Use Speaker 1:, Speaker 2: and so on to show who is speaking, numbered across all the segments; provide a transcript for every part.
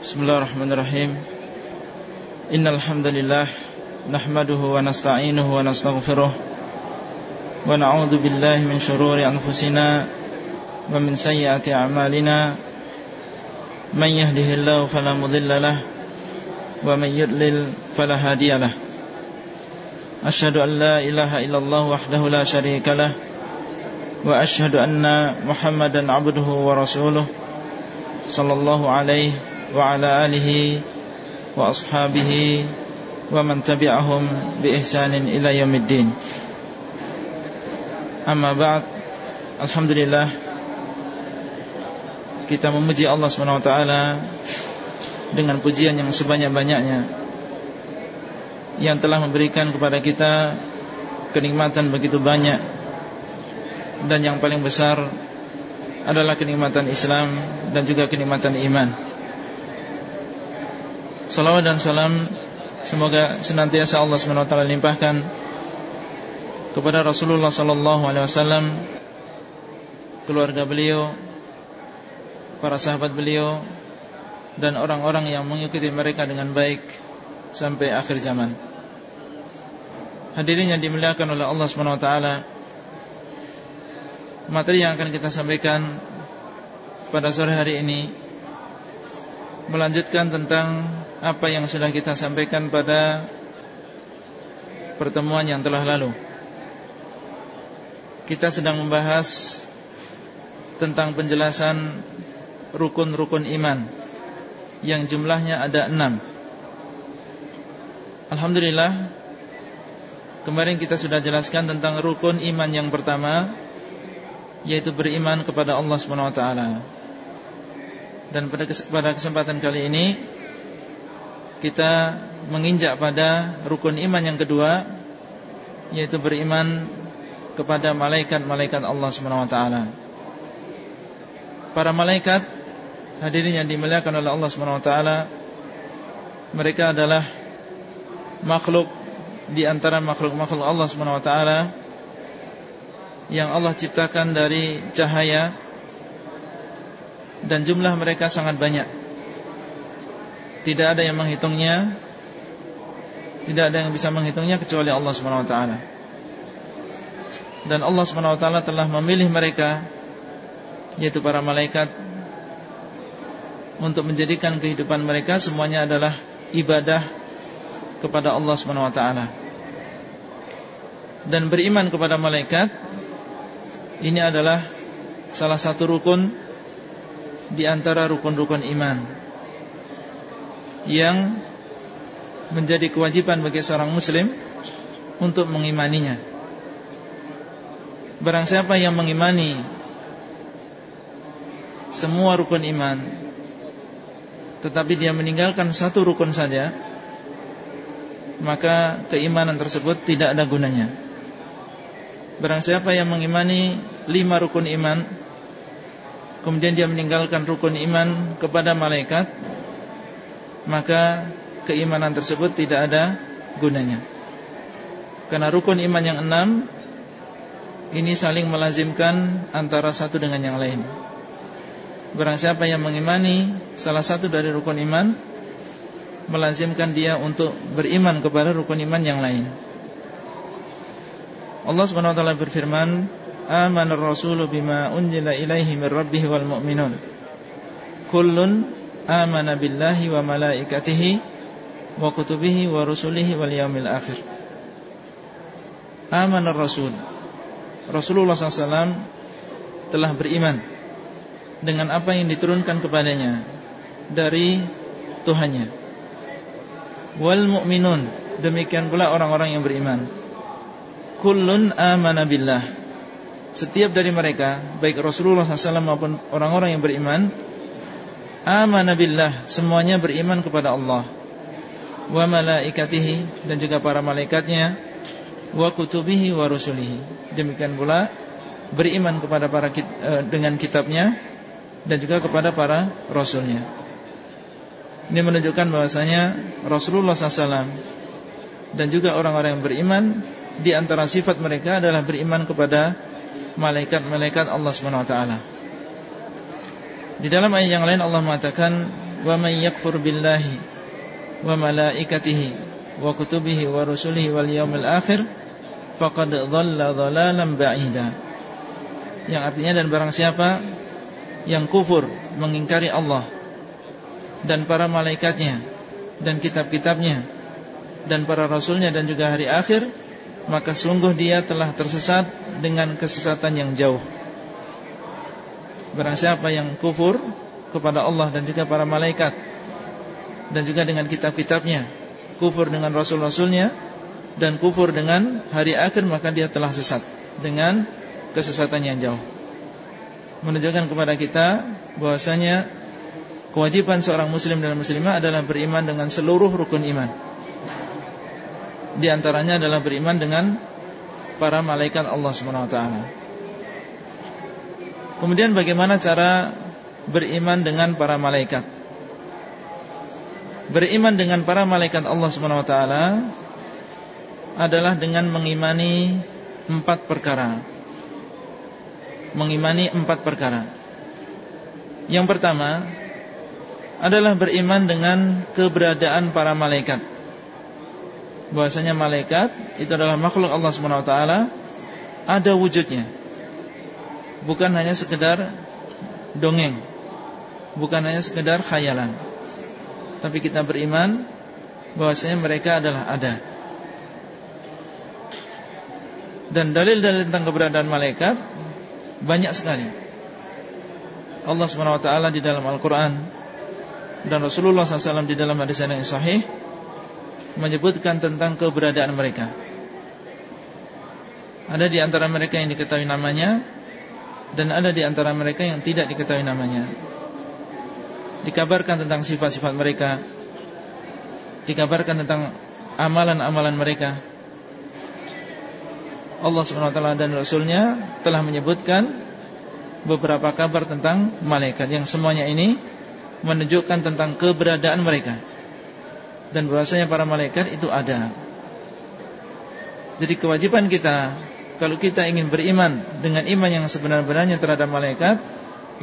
Speaker 1: Bismillahirrahmanirrahim. Innalhamdulillah nahmaduhu wa nasta'inuhu wa nastaghfiruh. Wa na'udhu billahi min shururi anfusina wa min sayyiati a'malina. Man yahdihillahu fala wa man yudlil fala hadiyalah Ashhadu an la ilaha illallah wahdahu la sharika lah wa ashhadu anna Muhammadan 'abduhu wa rasuluh صلى الله عليه وعلى آله وأصحابه ومن تبعهم بإحسان إلى يوم الدين أما بعد الحمد لله kita memuji Allah SWT dengan pujian yang sebanyak-banyaknya yang telah memberikan kepada kita kenikmatan begitu banyak dan yang paling besar adalah kenikmatan Islam dan juga kenikmatan iman. Salawat dan salam semoga senantiasa Allah SWT limpahkan kepada Rasulullah SAW, keluarga beliau, para sahabat beliau, dan orang-orang yang mengikuti mereka dengan baik sampai akhir zaman. Hadirin yang dimuliakan oleh Allah SWT, materi yang akan kita sampaikan pada sore hari ini melanjutkan tentang apa yang sudah kita sampaikan pada pertemuan yang telah lalu. Kita sedang membahas tentang penjelasan rukun-rukun iman yang jumlahnya ada enam. Alhamdulillah, kemarin kita sudah jelaskan tentang rukun iman yang pertama, yaitu beriman kepada Allah Subhanahu Wa Taala. Dan pada kesempatan kali ini Kita menginjak pada rukun iman yang kedua Yaitu beriman kepada malaikat-malaikat Allah SWT Para malaikat Hadirin yang dimuliakan oleh Allah SWT Mereka adalah Makhluk Di antara makhluk-makhluk Allah SWT Yang Allah ciptakan dari cahaya dan jumlah mereka sangat banyak. Tidak ada yang menghitungnya, tidak ada yang bisa menghitungnya kecuali Allah Subhanahu wa taala. Dan Allah Subhanahu wa taala telah memilih mereka yaitu para malaikat untuk menjadikan kehidupan mereka semuanya adalah ibadah kepada Allah Subhanahu wa taala. Dan beriman kepada malaikat ini adalah salah satu rukun di antara rukun-rukun iman yang menjadi kewajiban bagi seorang muslim untuk mengimaninya. Barang siapa yang mengimani semua rukun iman tetapi dia meninggalkan satu rukun saja maka keimanan tersebut tidak ada gunanya. Barang siapa yang mengimani lima rukun iman kemudian dia meninggalkan rukun iman kepada malaikat maka keimanan tersebut tidak ada gunanya. Karena rukun iman yang enam ini saling melazimkan antara satu dengan yang lain. Barang siapa yang mengimani salah satu dari rukun iman Melazimkan dia untuk beriman kepada rukun iman yang lain Allah SWT berfirman amana ar-rasulu bima unzila ilaihi min rabbih wal mu'minun. Kullun amana billahi wa malaikatihi wa kutubihi wa rusulihi wal yaumil akhir. Amana ar-rasul. Rasulullah SAW telah beriman dengan apa yang diturunkan kepadanya dari Tuhannya. Wal mu'minun demikian pula orang-orang yang beriman kullun amana billah. Setiap dari mereka baik Rasulullah SAW maupun orang-orang yang beriman amana billah semuanya beriman kepada Allah. Wa malaikatihi dan juga para malaikatnya wa kutubihi wa rusulihi. Demikian pula beriman kepada para eh, dengan kitabnya dan juga kepada para rasulnya. Ini menunjukkan bahwasanya Rasulullah SAW dan juga orang-orang yang beriman di antara sifat mereka adalah beriman kepada malaikat-malaikat Allah Subhanahu wa taala. Di dalam ayat yang lain Allah mengatakan wa man yakfur billahi wa malaikatihi wa kutubihi wa rusulihi wal yawmil akhir faqad dhalla dhalalan ba'ida yang artinya dan barang siapa yang kufur mengingkari Allah dan para malaikatnya dan kitab-kitabnya dan para rasulnya dan juga hari akhir maka sungguh dia telah tersesat dengan kesesatan yang jauh. Barang siapa yang kufur kepada Allah dan juga para malaikat Dan juga dengan kitab-kitabnya Kufur dengan rasul-rasulnya Dan kufur dengan hari akhir Maka dia telah sesat Dengan kesesatan yang jauh. Menunjukkan kepada kita bahwasanya Kewajiban seorang muslim dan muslimah adalah beriman dengan seluruh rukun iman Di antaranya adalah beriman dengan Para malaikat Allah SWT Kemudian bagaimana cara beriman dengan para malaikat? Beriman dengan para malaikat Allah SWT adalah dengan mengimani empat perkara. Mengimani empat perkara. Yang pertama adalah beriman dengan keberadaan para malaikat. Bahwasanya malaikat itu adalah makhluk Allah SWT ada wujudnya bukan hanya sekedar dongeng, bukan hanya sekedar khayalan. Tapi kita beriman bahwasanya mereka adalah ada. Dan dalil-dalil tentang keberadaan malaikat banyak sekali. Allah SWT di dalam Al-Quran dan Rasulullah SAW di dalam hadis yang sahih menyebutkan tentang keberadaan mereka. Ada di antara mereka yang diketahui namanya dan ada di antara mereka yang tidak diketahui namanya. Dikabarkan tentang sifat-sifat mereka, dikabarkan tentang amalan-amalan mereka. Allah SWT dan Rasulnya telah menyebutkan beberapa kabar tentang malaikat yang semuanya ini menunjukkan tentang keberadaan mereka dan bahwasanya para malaikat itu ada. Jadi kewajiban kita kalau kita ingin beriman dengan iman yang sebenar-benarnya terhadap malaikat,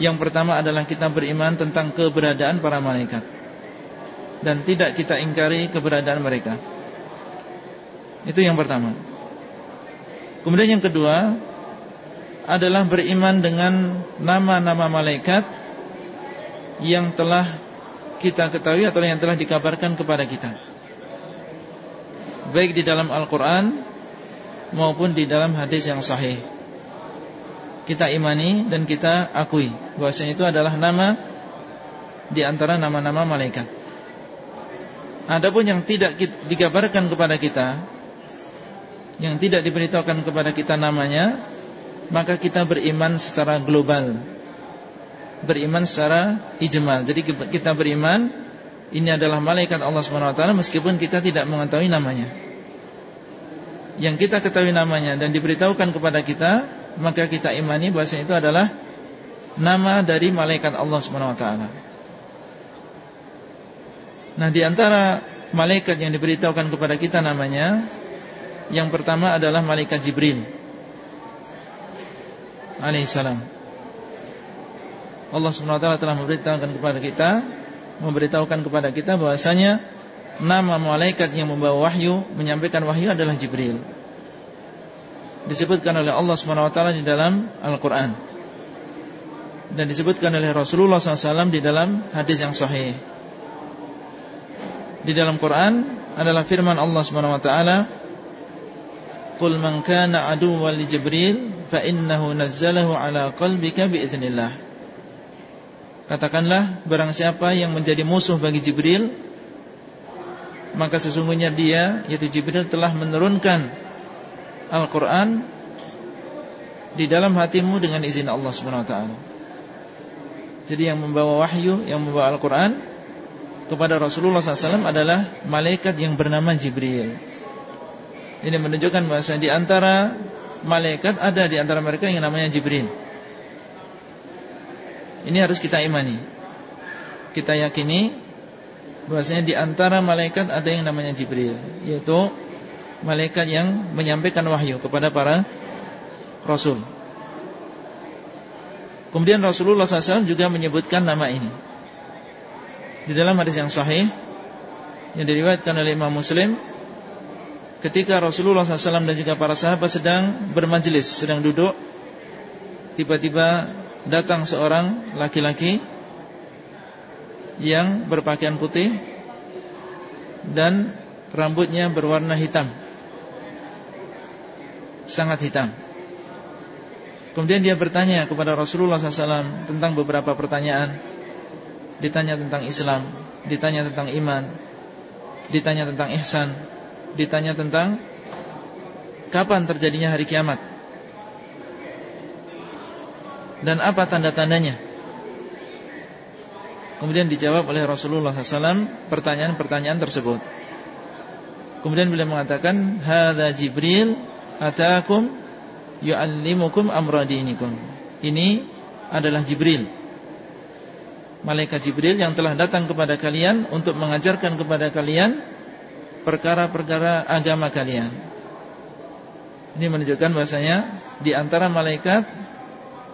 Speaker 1: yang pertama adalah kita beriman tentang keberadaan para malaikat dan tidak kita ingkari keberadaan mereka. Itu yang pertama. Kemudian yang kedua adalah beriman dengan nama-nama malaikat yang telah kita ketahui atau yang telah dikabarkan kepada kita. Baik di dalam Al-Qur'an maupun di dalam hadis yang sahih. Kita imani dan kita akui bahwasanya itu adalah nama di antara nama-nama malaikat. Adapun yang tidak dikabarkan kepada kita, yang tidak diberitahukan kepada kita namanya, maka kita beriman secara global. Beriman secara ijmal. Jadi kita beriman ini adalah malaikat Allah SWT meskipun kita tidak mengetahui namanya yang kita ketahui namanya dan diberitahukan kepada kita, maka kita imani bahwa itu adalah nama dari malaikat Allah Subhanahu wa taala. Nah, di antara malaikat yang diberitahukan kepada kita namanya, yang pertama adalah malaikat Jibril alaihissalam. Allah Subhanahu wa taala telah memberitahukan kepada kita, memberitahukan kepada kita bahwasanya nama malaikat yang membawa wahyu menyampaikan wahyu adalah Jibril. Disebutkan oleh Allah SWT di dalam Al-Quran. Dan disebutkan oleh Rasulullah SAW di dalam hadis yang sahih. Di dalam Quran adalah firman Allah SWT Qul man kana aduwwan li Jibril fa innahu nazzalahu ala qalbika biiznillah Katakanlah barang siapa yang menjadi musuh bagi Jibril maka sesungguhnya dia yaitu Jibril telah menurunkan Al-Quran di dalam hatimu dengan izin Allah Taala. Jadi yang membawa wahyu, yang membawa Al-Quran kepada Rasulullah SAW adalah malaikat yang bernama Jibril. Ini menunjukkan bahwa di antara malaikat ada di antara mereka yang namanya Jibril. Ini harus kita imani. Kita yakini bahwasanya di antara malaikat ada yang namanya Jibril, yaitu malaikat yang menyampaikan wahyu kepada para rasul. Kemudian Rasulullah SAW juga menyebutkan nama ini. Di dalam hadis yang sahih Yang diriwayatkan oleh Imam Muslim Ketika Rasulullah SAW dan juga para sahabat sedang bermajelis Sedang duduk Tiba-tiba datang seorang laki-laki Yang berpakaian putih Dan rambutnya berwarna hitam. Sangat hitam. Kemudian dia bertanya kepada Rasulullah SAW Tentang beberapa pertanyaan. Ditanya tentang Islam Ditanya tentang iman Ditanya tentang ihsan Ditanya tentang Kapan terjadinya hari kiamat Dan apa tanda-tandanya? Kemudian dijawab oleh Rasulullah SAW Pertanyaan-pertanyaan tersebut. Kemudian beliau mengatakan Hada Jibril Atakum Yu'allimukum amradinikum Ini adalah Jibril. Malaikat Jibril yang telah datang kepada kalian Untuk mengajarkan kepada kalian Perkara-perkara agama kalian. Ini menunjukkan bahasanya Di antara malaikat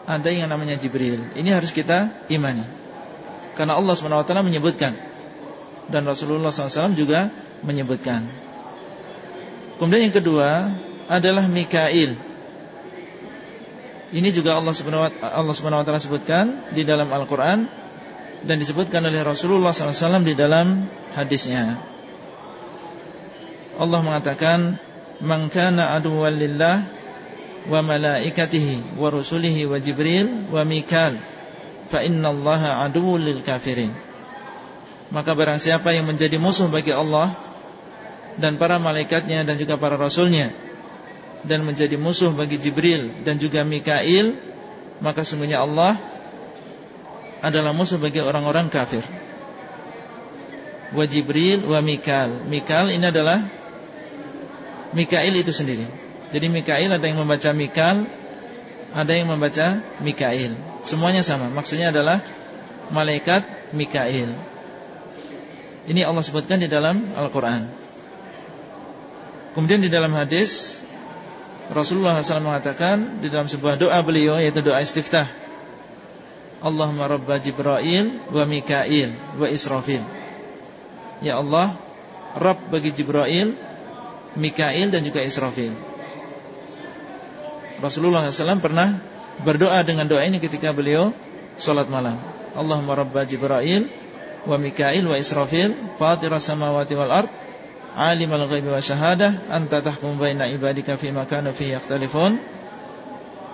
Speaker 1: Ada yang namanya Jibril Ini harus kita imani Karena Allah SWT menyebutkan Dan Rasulullah SAW juga menyebutkan Kemudian yang kedua adalah Mikail. Ini juga Allah taala sebutkan di dalam Al-Qur'an dan disebutkan oleh Rasulullah SAW di dalam hadisnya. Allah mengatakan, "Man kana aduwwan lillah wa malaikatihi wa rusulihi wa Jibril wa Mikal, fa innallaha aduwwul lil kafirin." Maka barang siapa yang menjadi musuh bagi Allah dan para malaikatnya dan juga para rasulnya dan menjadi musuh bagi Jibril dan juga Mikail maka sungguhnya Allah adalah musuh bagi orang-orang kafir. Wa Jibril wa Mikail Mikail ini adalah Mikail itu sendiri jadi Mikail ada yang membaca Mikail ada yang membaca Mikail. Semuanya sama. Maksudnya adalah malaikat Mikail. Ini Allah sebutkan di dalam Al-Quran. Kemudian di dalam hadis Rasulullah SAW mengatakan di dalam sebuah doa beliau yaitu doa istiftah Allahumma rabba Jibril wa Mikail wa Israfil. Ya Allah Rabb bagi Jibril Mikail dan juga Israfil Rasulullah SAW pernah berdoa dengan doa ini ketika beliau Salat malam. Allahumma rabba Jibril wa Mikail wa Israfil Fatira samawati wal ard alimul ghaibi wa syahadah anta tahkum baina ibadika fi ma kanu fihi yakhtalifun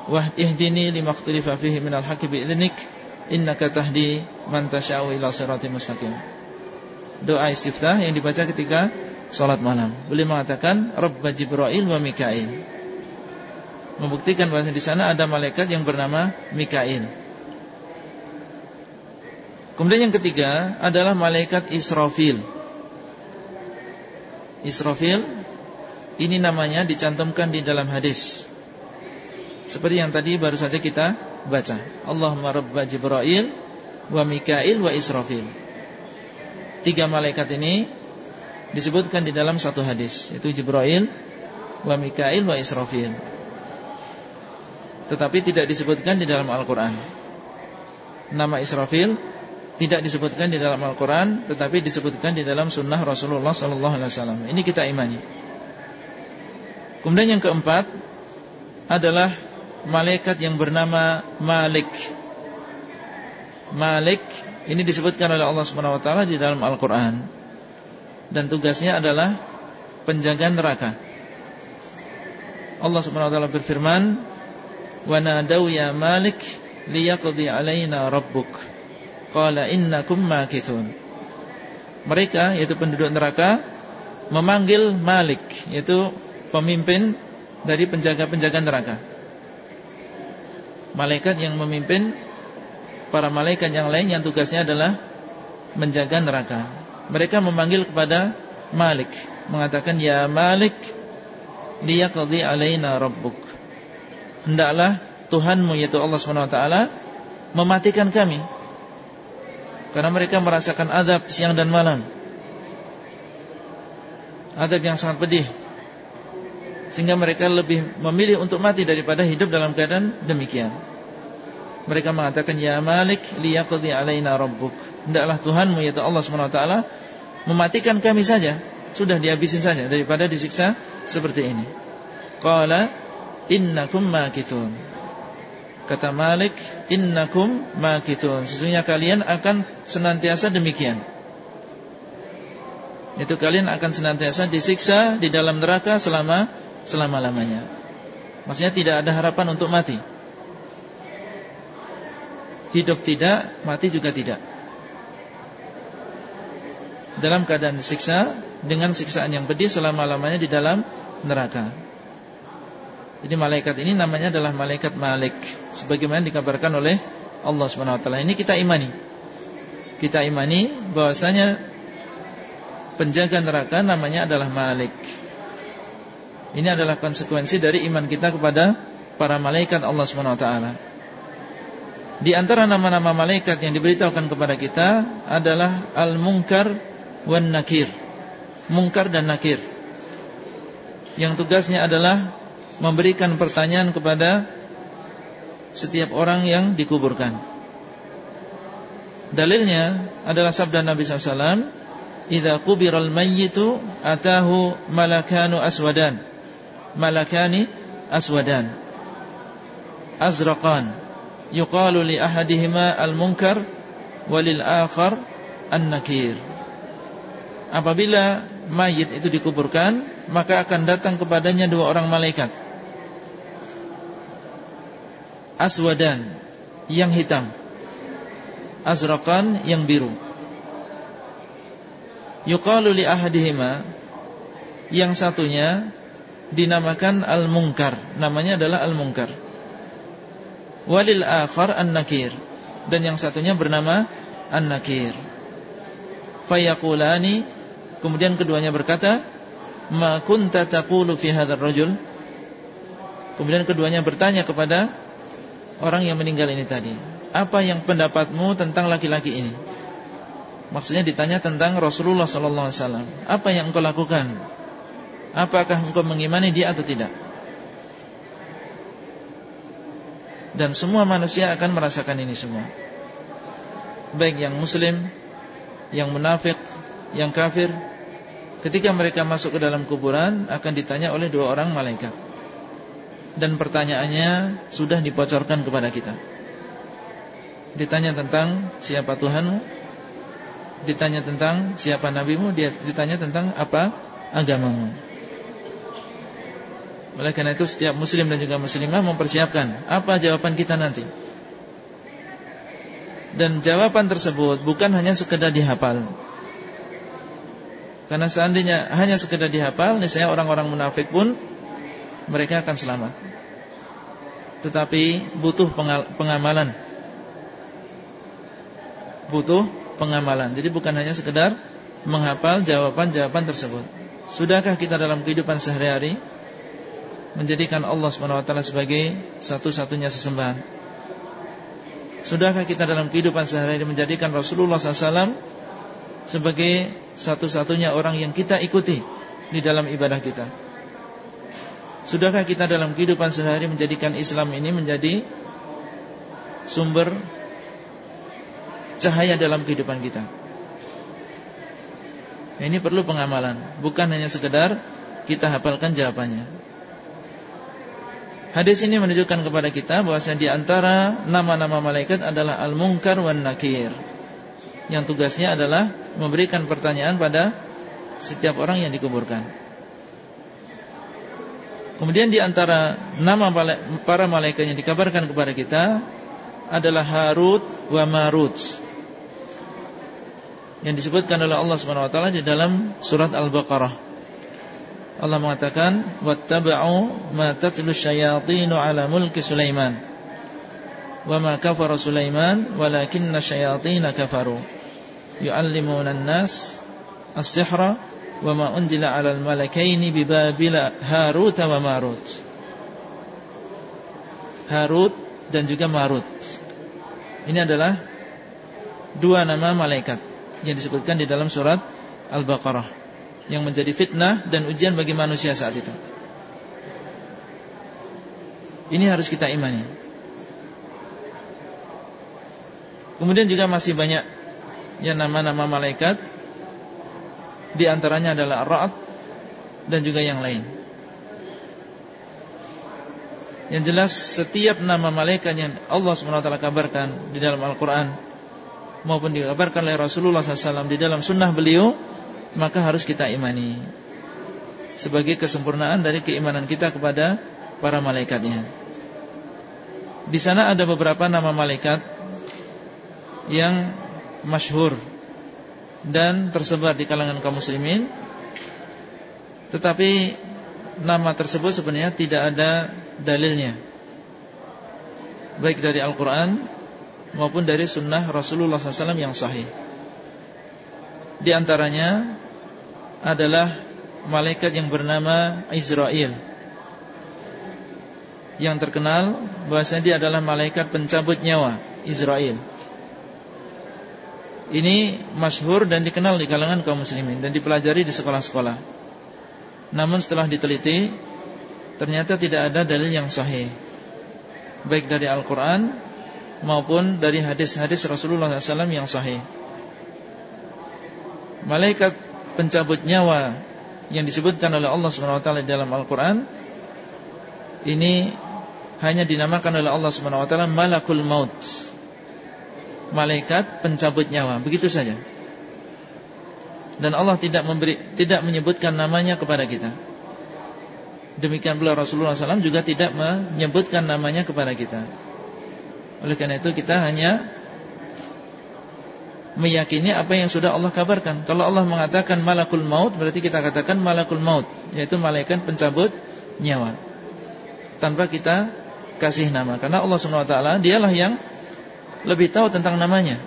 Speaker 1: wa ihdini lima ikhtalafa fihi minal bi idnik innaka tahdi man tasha'u ila siratal mustaqim. Doa istiftah yang dibaca ketika salat malam. Beliau mengatakan rabb jibril wa mikail membuktikan bahwa di sana ada malaikat yang bernama Mikail. Kemudian yang ketiga adalah malaikat Israfil. Israfil Ini namanya dicantumkan di dalam hadis Seperti yang tadi baru saja kita baca Allahumma rabba Jibril Wa Mikail wa Israfil Tiga malaikat ini Disebutkan di dalam satu hadis Itu Jibril Wa Mikail wa Israfil Tetapi tidak disebutkan di dalam Al-Quran. Nama Israfil tidak disebutkan di dalam Al-Quran Tetapi disebutkan di dalam sunnah Rasulullah SAW Ini kita imani. Kemudian yang keempat Adalah Malaikat yang bernama Malik. Malik Ini disebutkan oleh Allah SWT Di dalam Al-Quran. Dan tugasnya adalah Penjaga neraka. Allah SWT berfirman Nadaw ya Malik Liyaqdi alaina rabbuk Qala innakum makithun Mereka yaitu penduduk neraka Memanggil Malik Yaitu pemimpin Dari penjaga-penjaga neraka. Malaikat yang memimpin Para malaikat yang lain Yang tugasnya adalah Menjaga neraka. Mereka memanggil kepada Malik Mengatakan Ya Malik Liyaqadhi alaina rabbuk Hendaklah Tuhanmu yaitu Allah SWT Mematikan kami. Karena mereka merasakan adab siang dan malam. Adab yang sangat pedih. Sehingga mereka lebih memilih untuk mati daripada hidup dalam keadaan demikian. Mereka mengatakan ya Malik liyaqdi alaina rabbuk. Hendaklah Tuhanmu yaitu Allah taala mematikan kami saja, sudah dihabisin saja daripada disiksa seperti ini. Qala innakum makithun. Kata Malik, innakum makithun. Sesungguhnya kalian akan senantiasa demikian. Itu kalian akan senantiasa disiksa di dalam neraka selama selama-lamanya. Maksudnya tidak ada harapan untuk mati. Hidup tidak, mati juga tidak. Dalam keadaan disiksa dengan siksaan yang pedih selama-lamanya di dalam neraka. Jadi malaikat ini namanya adalah malaikat Malik sebagaimana dikabarkan oleh Allah Subhanahu wa taala. Ini kita imani. Kita imani bahwasanya penjaga neraka namanya adalah Malik. Ini adalah konsekuensi dari iman kita kepada para malaikat Allah Subhanahu wa taala. Di antara nama-nama malaikat yang diberitahukan kepada kita adalah Al-Munkar wan Nakir. Munkar dan Nakir. Yang tugasnya adalah memberikan pertanyaan kepada setiap orang yang dikuburkan. Dalilnya adalah sabda Nabi SAW, "Idza qubiral mayyitu atahu malakanu aswadan." Malakani aswadan. Azraqan. Yuqalu li ahadihima al-munkar walil akhar an-nakir. Apabila mayit itu dikuburkan, maka akan datang kepadanya dua orang malaikat aswadan yang hitam. Azraqan yang biru. Yuqalu li ahadihima yang satunya dinamakan al-munkar. Namanya adalah al-munkar. Walil akhar an-nakir. Dan yang satunya bernama an-nakir. Fayaqulani kemudian keduanya berkata ma kunta taqulu fi hadzal rajul? Kemudian keduanya bertanya kepada orang yang meninggal ini tadi. Apa yang pendapatmu tentang laki-laki ini? Maksudnya ditanya tentang Rasulullah SAW Apa yang engkau lakukan? Apakah engkau mengimani dia atau tidak? Dan semua manusia akan merasakan ini semua. Baik yang muslim Yang munafik Yang kafir. Ketika mereka masuk ke dalam kuburan Akan ditanya oleh dua orang malaikat dan pertanyaannya sudah dipocorkan kepada kita. Ditanya tentang siapa Tuhanmu, ditanya tentang siapa nabimu, dia ditanya tentang apa agamamu. Oleh karena itu setiap muslim dan juga muslimah mempersiapkan apa jawaban kita nanti. Dan jawaban tersebut bukan hanya sekedar dihafal. Karena seandainya hanya sekedar dihafal, niscaya orang-orang munafik pun mereka akan selamat. Tetapi butuh pengamalan. Butuh pengamalan. Jadi bukan hanya sekedar menghafal jawaban-jawaban tersebut. Sudahkah kita dalam kehidupan sehari-hari Menjadikan Allah SWT sebagai satu-satunya sesembahan? Sudahkah kita dalam kehidupan sehari-hari Menjadikan Rasulullah SAW Sebagai satu-satunya orang yang kita ikuti Di dalam ibadah kita Sudahkah kita dalam kehidupan sehari menjadikan Islam ini menjadi sumber cahaya dalam kehidupan kita? Ini perlu pengamalan, bukan hanya sekedar kita hafalkan jawabannya. Hadis ini menunjukkan kepada kita bahwa di antara nama-nama malaikat adalah Al-Munkar wan Nakir. Yang tugasnya adalah memberikan pertanyaan pada setiap orang yang dikuburkan. Kemudian di antara nama para malaikat yang dikabarkan kepada kita adalah Harut wa Marut. Yang disebutkan oleh Allah Subhanahu wa taala di dalam surat Al-Baqarah. Allah mengatakan wattaba'u ma tatlu syayatinu ala mulki Sulaiman. Wa ma kafara Sulaiman walakinna syayatin kafaru. Yu'allimuna an-nas as-sihra wa ma unzila 'alal malakaini bi Babila Harut wa Marut. Harut dan juga Marut. Ini adalah dua nama malaikat yang disebutkan di dalam surat Al-Baqarah yang menjadi fitnah dan ujian bagi manusia saat itu. Ini harus kita imani. Kemudian juga masih banyak yang nama-nama malaikat di antaranya adalah Ar-Ra'd dan juga yang lain. Yang jelas setiap nama malaikat yang Allah SWT kabarkan di dalam Al-Quran Maupun dikabarkan oleh Rasulullah SAW di dalam sunnah beliau Maka harus kita imani Sebagai kesempurnaan dari keimanan kita kepada para malaikatnya Di sana ada beberapa nama malaikat Yang masyhur Dan tersebar di kalangan kaum muslimin. Tetapi nama tersebut sebenarnya tidak ada dalilnya. Baik dari Al-Quran Maupun dari sunnah Rasulullah SAW yang sahih. Di antaranya Adalah Malaikat yang bernama Israel Yang terkenal Bahasanya dia adalah malaikat pencabut nyawa Israel Ini masyhur dan dikenal di kalangan kaum muslimin Dan dipelajari di sekolah-sekolah. Namun setelah diteliti Ternyata tidak ada dalil yang sahih. Baik dari Al-Quran Maupun dari hadis-hadis Rasulullah SAW yang sahih. Malaikat pencabut nyawa Yang disebutkan oleh Allah SWT di dalam Al-Quran Ini hanya dinamakan oleh Allah SWT Malakul Maut Malaikat pencabut nyawa Begitu saja dan Allah tidak memberi tidak menyebutkan namanya kepada kita. Demikian pula Rasulullah SAW juga tidak menyebutkan namanya kepada kita. Oleh karena itu kita hanya meyakini apa yang sudah Allah kabarkan. Kalau Allah mengatakan malakul maut berarti kita katakan malakul maut, yaitu malaikat pencabut nyawa. Tanpa kita kasih nama karena Allah SWT dialah yang lebih tahu tentang namanya.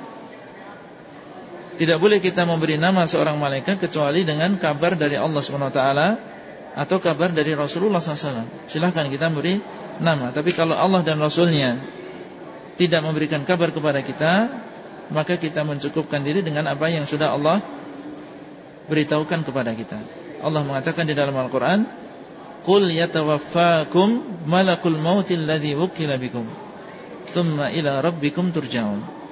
Speaker 1: Tidak boleh kita memberi nama seorang malaikat kecuali dengan kabar dari Allah SWT atau kabar dari Rasulullah SAW. Silahkan kita beri nama. Tapi kalau Allah dan Rasulnya tidak memberikan kabar kepada kita, maka kita mencukupkan diri dengan apa yang sudah Allah beritahukan kepada kita. Allah mengatakan di dalam Al-Quran, "Qul yatawaffakum malakul mautil ladzi wukila bikum, thumma ila rabbikum turja'un."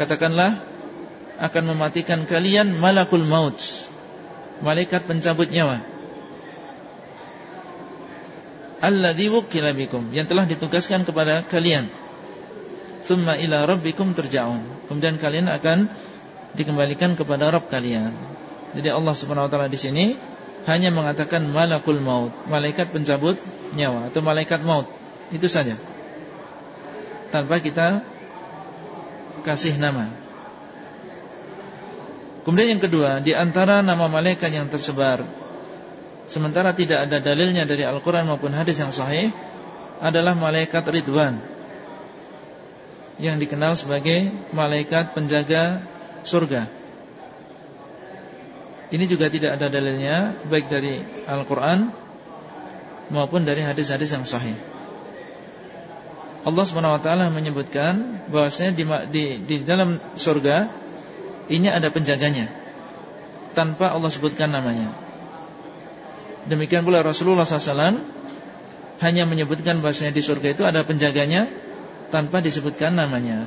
Speaker 1: Katakanlah akan mematikan kalian malakul maut. Malaikat pencabut nyawa. Alladzi wukila bikum yang telah ditugaskan kepada kalian. Thumma ila rabbikum turja'un. Kemudian kalian akan dikembalikan kepada Rabb kalian. Jadi Allah Subhanahu wa taala di sini hanya mengatakan malakul maut. Malaikat pencabut nyawa atau malaikat maut. Itu saja tanpa kita kasih nama Kemudian yang kedua, di antara nama malaikat yang tersebar sementara tidak ada dalilnya dari Al-Qur'an maupun hadis yang sahih adalah malaikat Ridwan yang dikenal sebagai malaikat penjaga surga. Ini juga tidak ada dalilnya baik dari Al-Qur'an maupun dari hadis-hadis yang sahih. Allah SWT menyebutkan bahwasanya di, di, di dalam surga ini ada penjaganya tanpa Allah sebutkan namanya. Demikian pula Rasulullah SAW hanya menyebutkan bahasanya di surga itu ada penjaganya tanpa disebutkan namanya.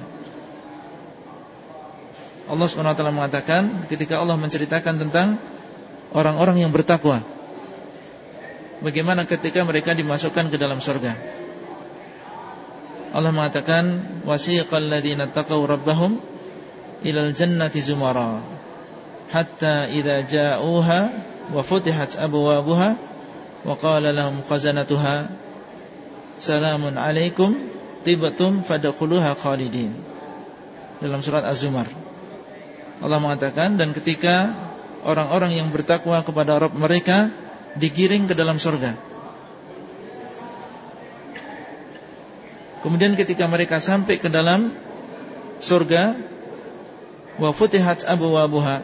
Speaker 1: Allah SWT mengatakan ketika Allah menceritakan tentang orang-orang yang bertakwa. Bagaimana ketika mereka dimasukkan ke dalam surga. Allah mengatakan wasiqal ladzina taqaw rabbahum ilal jannati zumara hatta idza ja'uha wa futihat abwabuha wa qala lahum khazanatuha salamun alaikum tibtum fadkhuluha khalidin. Dalam surat Az-Zumar. Allah mengatakan dan ketika orang-orang yang bertakwa kepada Rabb mereka digiring ke dalam surga Kemudian ketika mereka sampai ke dalam surga wa futihat abwabuha.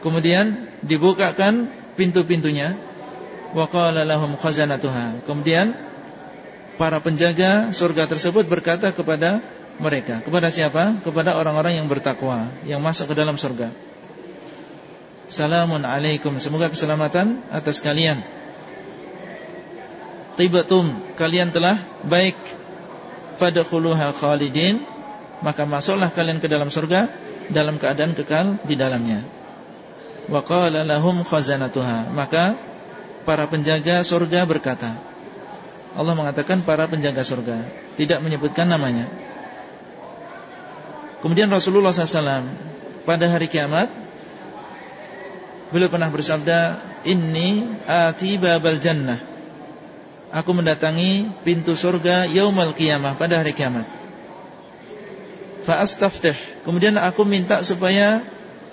Speaker 1: Kemudian dibukakan pintu-pintunya wa qala lahum khazanatuha. Kemudian para penjaga surga tersebut berkata kepada mereka kepada siapa? Kepada orang-orang yang bertakwa yang masuk ke dalam surga. Salamun alaikum Semoga keselamatan atas kalian Tibatum Kalian telah baik Fadakhuluha khalidin maka masuklah kalian ke dalam surga dalam keadaan kekal di dalamnya. Wa qala lahum khazanatuha. Maka para penjaga surga berkata, Allah mengatakan para penjaga surga, tidak menyebutkan namanya. Kemudian Rasulullah SAW pada hari kiamat beliau pernah bersabda, "Inni ati babal jannah." Aku mendatangi pintu surga yaumal qiyamah pada hari kiamat. Fa astaftih. Kemudian aku minta supaya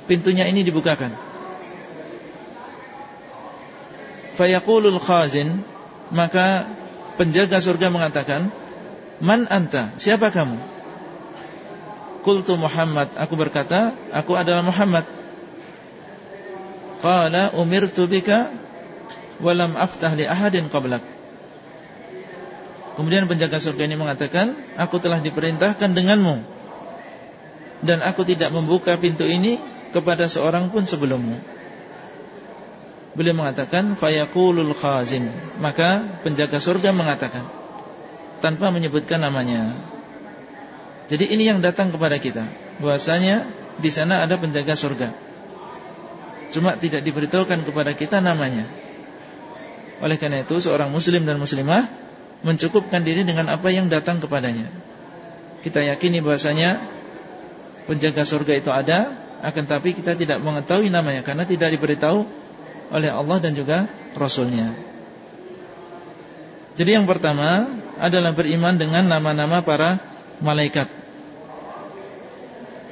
Speaker 1: pintunya ini dibukakan. Fa yaqulul khazin, maka penjaga surga mengatakan, "Man anta? Siapa kamu?" Qultu Muhammad, aku berkata, aku adalah Muhammad. Qala umirtu bika walam aftah li ahadin qablak. Kemudian penjaga surga ini mengatakan, aku telah diperintahkan denganmu dan aku tidak membuka pintu ini kepada seorang pun sebelummu. Beliau mengatakan, fayaqulul khazin. Maka penjaga surga mengatakan tanpa menyebutkan namanya. Jadi ini yang datang kepada kita, bahwasanya di sana ada penjaga surga. Cuma tidak diberitahukan kepada kita namanya. Oleh karena itu seorang muslim dan muslimah mencukupkan diri dengan apa yang datang kepadanya. Kita yakini bahasanya penjaga surga itu ada, akan tapi kita tidak mengetahui namanya karena tidak diberitahu oleh Allah dan juga Rasulnya. Jadi yang pertama adalah beriman dengan nama-nama para malaikat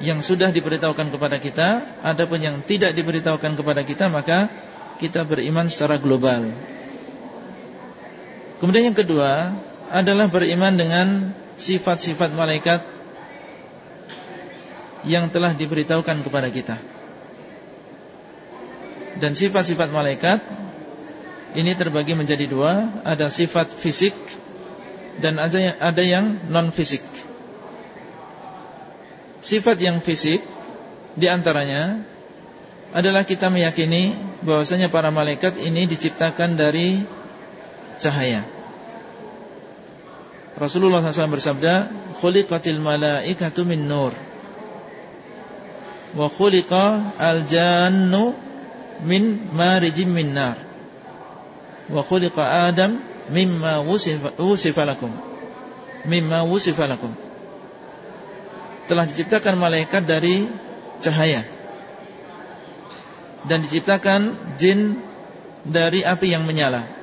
Speaker 1: yang sudah diberitahukan kepada kita, adapun yang tidak diberitahukan kepada kita maka kita beriman secara global. Kemudian yang kedua adalah beriman dengan sifat-sifat malaikat yang telah diberitahukan kepada kita. Dan sifat-sifat malaikat ini terbagi menjadi dua, ada sifat fisik dan ada yang, ada yang non fisik. Sifat yang fisik di antaranya adalah kita meyakini bahwasanya para malaikat ini diciptakan dari cahaya. Rasulullah SAW bersabda, "Khuliqatil malaikatu min nur." Wa khuliqa al-jannu min marijim min nar. Wa khuliqa Adam mimma wusifa, lakum. Mimma wusifa lakum. Telah diciptakan malaikat dari cahaya. Dan diciptakan jin dari api yang menyala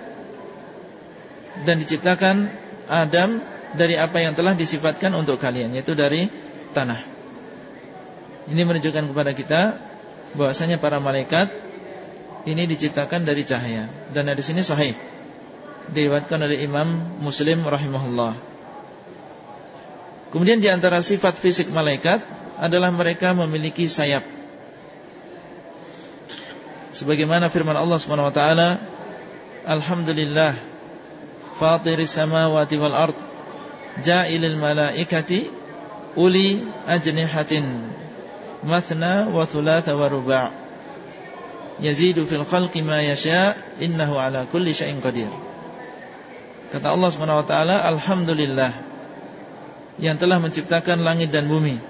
Speaker 1: dan diciptakan Adam dari apa yang telah disifatkan untuk kalian yaitu dari tanah. Ini menunjukkan kepada kita bahwasanya para malaikat ini diciptakan dari cahaya dan dari sini sahih diriwayatkan oleh Imam Muslim rahimahullah. Kemudian di antara sifat fisik malaikat adalah mereka memiliki sayap. Sebagaimana firman Allah Subhanahu wa taala, Alhamdulillah fatiris samawati wal ard ja'ilil malaikati uli ajnihatin mathna wa thulatha wa ruba' yazidu fil khalqi ma yasha innahu ala kulli syai'in qadir kata Allah Subhanahu wa taala alhamdulillah yang telah menciptakan langit dan bumi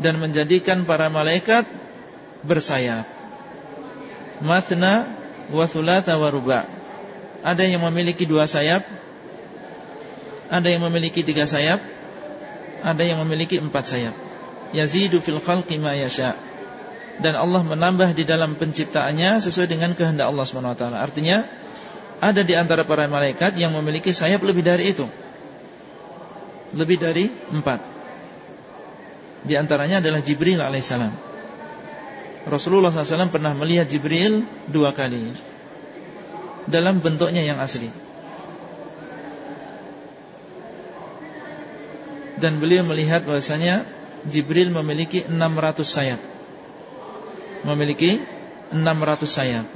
Speaker 1: dan menjadikan para malaikat bersayap. Mathna wa thulatha wa ruba' Ada yang memiliki dua sayap. Ada yang memiliki tiga sayap. Ada yang memiliki empat sayap. Yazidu fil khalqi ma yasha. Dan Allah menambah di dalam penciptaannya Sesuai dengan kehendak Allah SWT Artinya Ada di antara para malaikat yang memiliki sayap lebih dari itu. Lebih dari empat. Di antaranya adalah Jibril alaihissalam. Rasulullah SAW pernah melihat Jibril dua kali dalam bentuknya yang asli. Dan beliau melihat bahwasanya Jibril memiliki 600 sayap. Memiliki 600 sayap.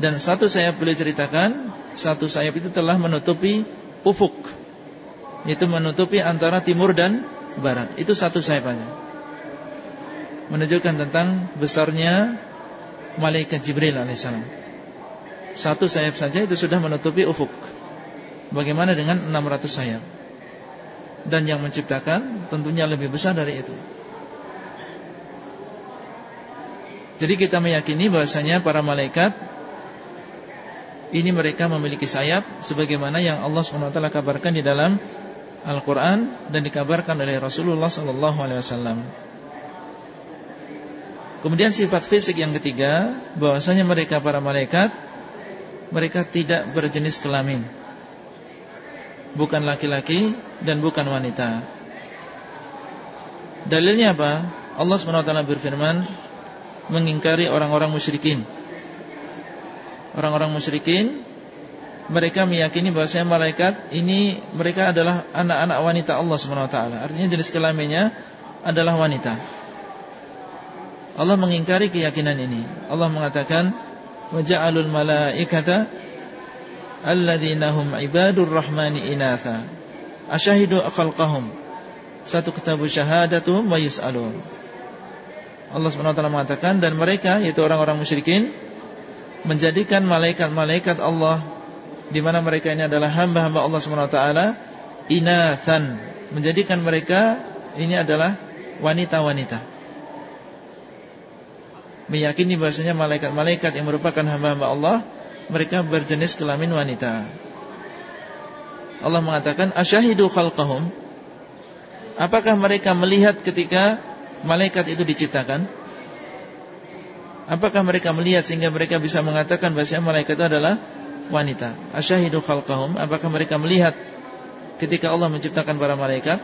Speaker 1: Dan satu sayap beliau ceritakan, satu sayap itu telah menutupi ufuk. Itu menutupi antara timur dan barat. Itu satu sayap saja. Menunjukkan tentang besarnya malaikat Jibril alaihissalam. Satu sayap saja itu sudah menutupi ufuk Bagaimana dengan 600 sayap dan yang menciptakan tentunya lebih besar dari itu. Jadi kita meyakini bahasanya para malaikat ini mereka memiliki sayap sebagaimana yang Allah SWT kabarkan di dalam Al-Quran dan dikabarkan oleh Rasulullah SAW. Kemudian sifat fisik yang ketiga bahwasanya mereka para malaikat mereka tidak berjenis kelamin. Bukan laki-laki dan bukan wanita. Dalilnya apa? Allah SWT berfirman mengingkari orang-orang musyrikin. Orang-orang musyrikin mereka meyakini bahwasanya malaikat ini mereka adalah anak-anak wanita Allah taala. Artinya jenis kelaminnya adalah wanita. Allah mengingkari keyakinan ini. Allah mengatakan wa ja'alul malaikata alladzina hum ibadur rahmani inatha. Asyahidu khalqahum. Satu kitabu syahadatuhum wa. Allah SWT mengatakan dan mereka yaitu orang-orang musyrikin menjadikan malaikat-malaikat Allah di mana mereka ini adalah hamba-hamba Allah SWT inathan menjadikan mereka ini adalah wanita-wanita meyakini bahasanya malaikat-malaikat yang merupakan hamba-hamba Allah mereka berjenis kelamin wanita Allah mengatakan asyahidu khalqahum apakah mereka melihat ketika malaikat itu diciptakan? Apakah mereka melihat sehingga mereka bisa mengatakan bahwa malaikat itu adalah wanita? Asyahidu khalqahum, apakah mereka melihat ketika Allah menciptakan para malaikat?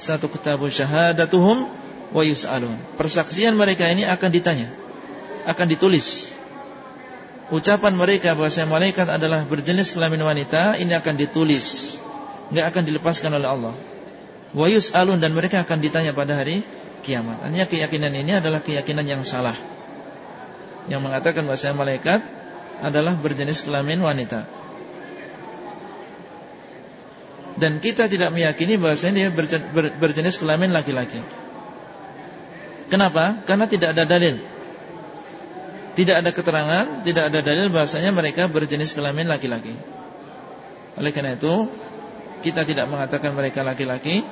Speaker 1: Satu kitabu syahadatuhum wa yus'alun. Persaksian mereka ini akan ditanya, akan ditulis. Ucapan mereka bahwa malaikat adalah berjenis kelamin wanita ini akan ditulis, enggak akan dilepaskan oleh Allah. Wa yus'alun dan mereka akan ditanya pada hari kiamat. Hanya keyakinan ini adalah keyakinan yang salah. Yang mengatakan bahwa malaikat adalah berjenis kelamin wanita. Dan kita tidak meyakini bahwa dia berjenis kelamin laki-laki. Kenapa? Karena tidak ada dalil. Tidak ada keterangan, tidak ada dalil bahasanya mereka berjenis kelamin laki-laki. Oleh karena itu, kita tidak mengatakan mereka laki-laki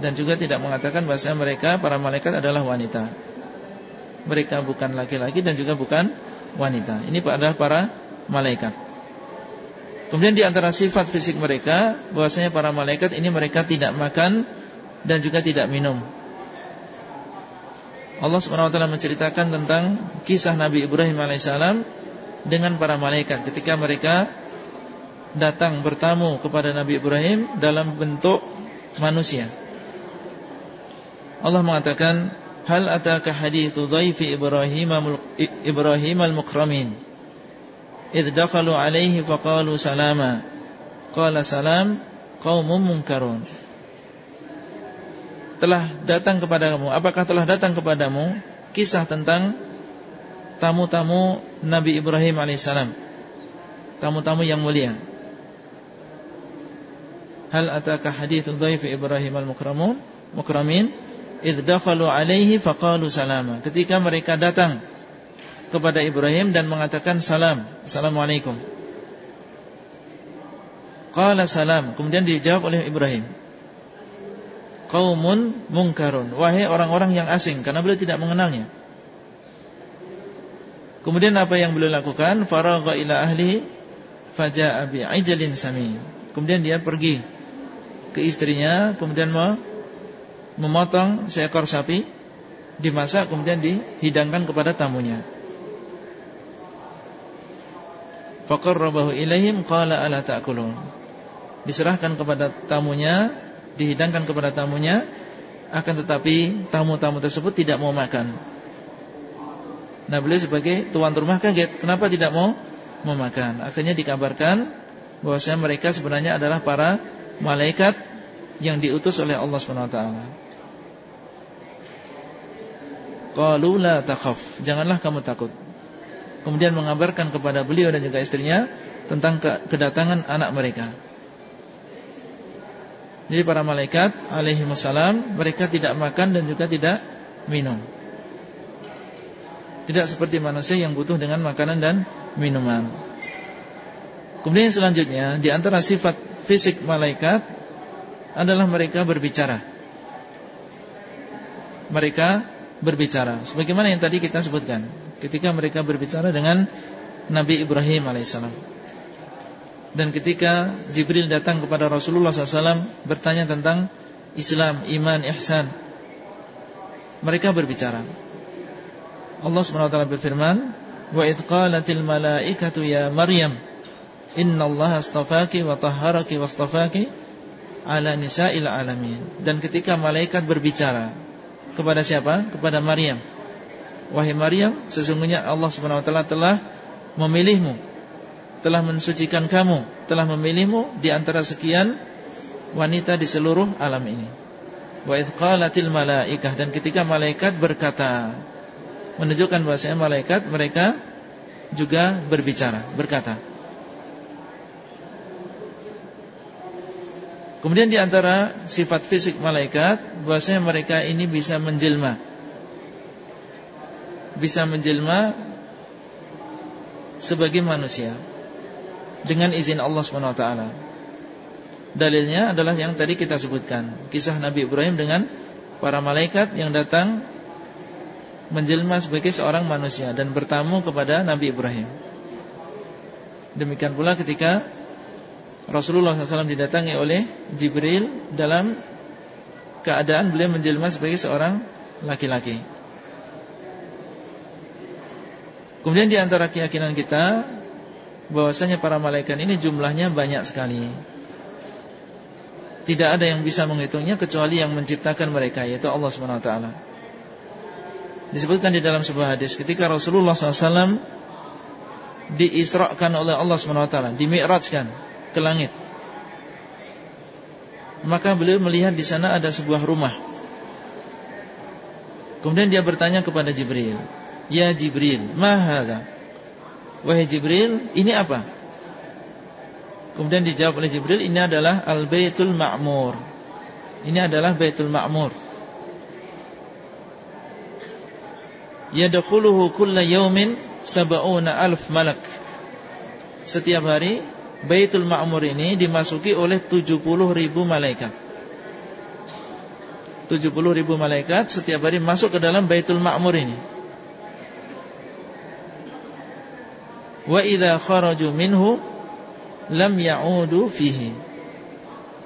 Speaker 1: dan juga tidak mengatakan bahasa mereka para malaikat adalah wanita. Mereka bukan laki-laki dan juga bukan wanita. Ini adalah para malaikat. Kemudian di antara sifat fisik mereka bahwasanya para malaikat ini mereka tidak makan dan juga tidak minum. Allah SWT menceritakan tentang kisah Nabi Ibrahim alaihissalam dengan para malaikat. Ketika mereka datang bertamu kepada Nabi Ibrahim dalam bentuk manusia. Allah mengatakan hal ataka hadithu dhaifi Ibrahim Ibrahim al-mukramin? Id dakhalu alaihi faqalu salama. Qala salam qaumun munkarun telah datang kepadamu apakah telah datang kepadamu kisah tentang tamu-tamu Nabi Ibrahim alaihissalam tamu-tamu yang mulia hal ataka hadithu dhaifi Ibrahim al-mukramun mukramin iddakhalu alaihi faqalu salama. Ketika mereka datang kepada Ibrahim dan mengatakan salam, assalamualaikum. Qala salam, kemudian dijawab oleh Ibrahim. Qaumun munkarun, wahai orang-orang yang asing karena beliau tidak mengenalnya. Kemudian apa yang beliau lakukan? Faragha ila ahli faja'a bi'ijlin samin. Kemudian dia pergi ke istrinya, kemudian memotong seekor sapi dimasak kemudian dihidangkan kepada tamunya. Faqarrabahu ilaihim qala ala ta'kulun. Diserahkan kepada tamunya, dihidangkan kepada tamunya, akan tetapi tamu-tamu tersebut tidak mau makan. Nah, beliau sebagai tuan rumah kaget, kenapa tidak mau memakan? Akhirnya dikabarkan bahwasanya mereka sebenarnya adalah para malaikat yang diutus oleh Allah Subhanahu wa taala. Qalu la takhaf, janganlah kamu takut. Kemudian mengabarkan kepada beliau dan juga istrinya tentang kedatangan anak mereka. Jadi para malaikat alaihi wasallam mereka tidak makan dan juga tidak minum. Tidak seperti manusia yang butuh dengan makanan dan minuman. Kemudian selanjutnya di antara sifat fisik malaikat adalah mereka berbicara. Mereka berbicara sebagaimana yang tadi kita sebutkan ketika mereka berbicara dengan Nabi Ibrahim alaihissalam. Dan ketika Jibril datang kepada Rasulullah SAW bertanya tentang Islam, iman, ihsan, mereka berbicara. Allah SWT berfirman, "Wa idh qalatil malaikatu ya Maryam, inna Allah astafaki wa tahharaki wa astafaki ala nisa'il alamin." Dan ketika malaikat berbicara kepada siapa? Kepada Maryam. Wahai Maryam, sesungguhnya Allah SWT telah memilihmu, telah mensucikan kamu, telah memilihmu di antara sekian wanita di seluruh alam ini. Wa idh qalatil malaikah dan ketika malaikat berkata menunjukkan bahwasanya malaikat mereka juga berbicara, berkata. Kemudian di antara sifat fisik malaikat bahwasanya mereka ini bisa menjelma. Bisa menjelma sebagai manusia dengan izin Allah Swt. Dalilnya adalah yang tadi kita sebutkan, kisah Nabi Ibrahim dengan para malaikat yang datang menjelma sebagai seorang manusia dan bertamu kepada Nabi Ibrahim. Demikian pula ketika Rasulullah SAW didatangi oleh Jibril dalam keadaan beliau menjelma sebagai seorang laki-laki. Kemudian di antara keyakinan kita bahwasanya para malaikat ini jumlahnya banyak sekali. Tidak ada yang bisa menghitungnya kecuali yang menciptakan mereka yaitu Allah SWT. Disebutkan di dalam sebuah hadis ketika Rasulullah SAW diisrakan oleh Allah SWT, dimi'rajkan ke langit. Maka beliau melihat di sana ada sebuah rumah. Kemudian dia bertanya kepada Jibril, "Ya Jibril, ma Wahai Jibril, ini apa? Kemudian dijawab oleh Jibril, ini adalah Al-Baitul Ma'mur. Ini adalah Baitul Ma'mur. Yadkhuluhu kulla yawmin sab'una alf malak. Setiap hari Baitul Ma'mur ini dimasuki oleh 70 ribu malaikat 70 ribu malaikat setiap hari masuk ke dalam Baitul Ma'mur ini Wa idha kharaju minhu Lam ya'udu fihi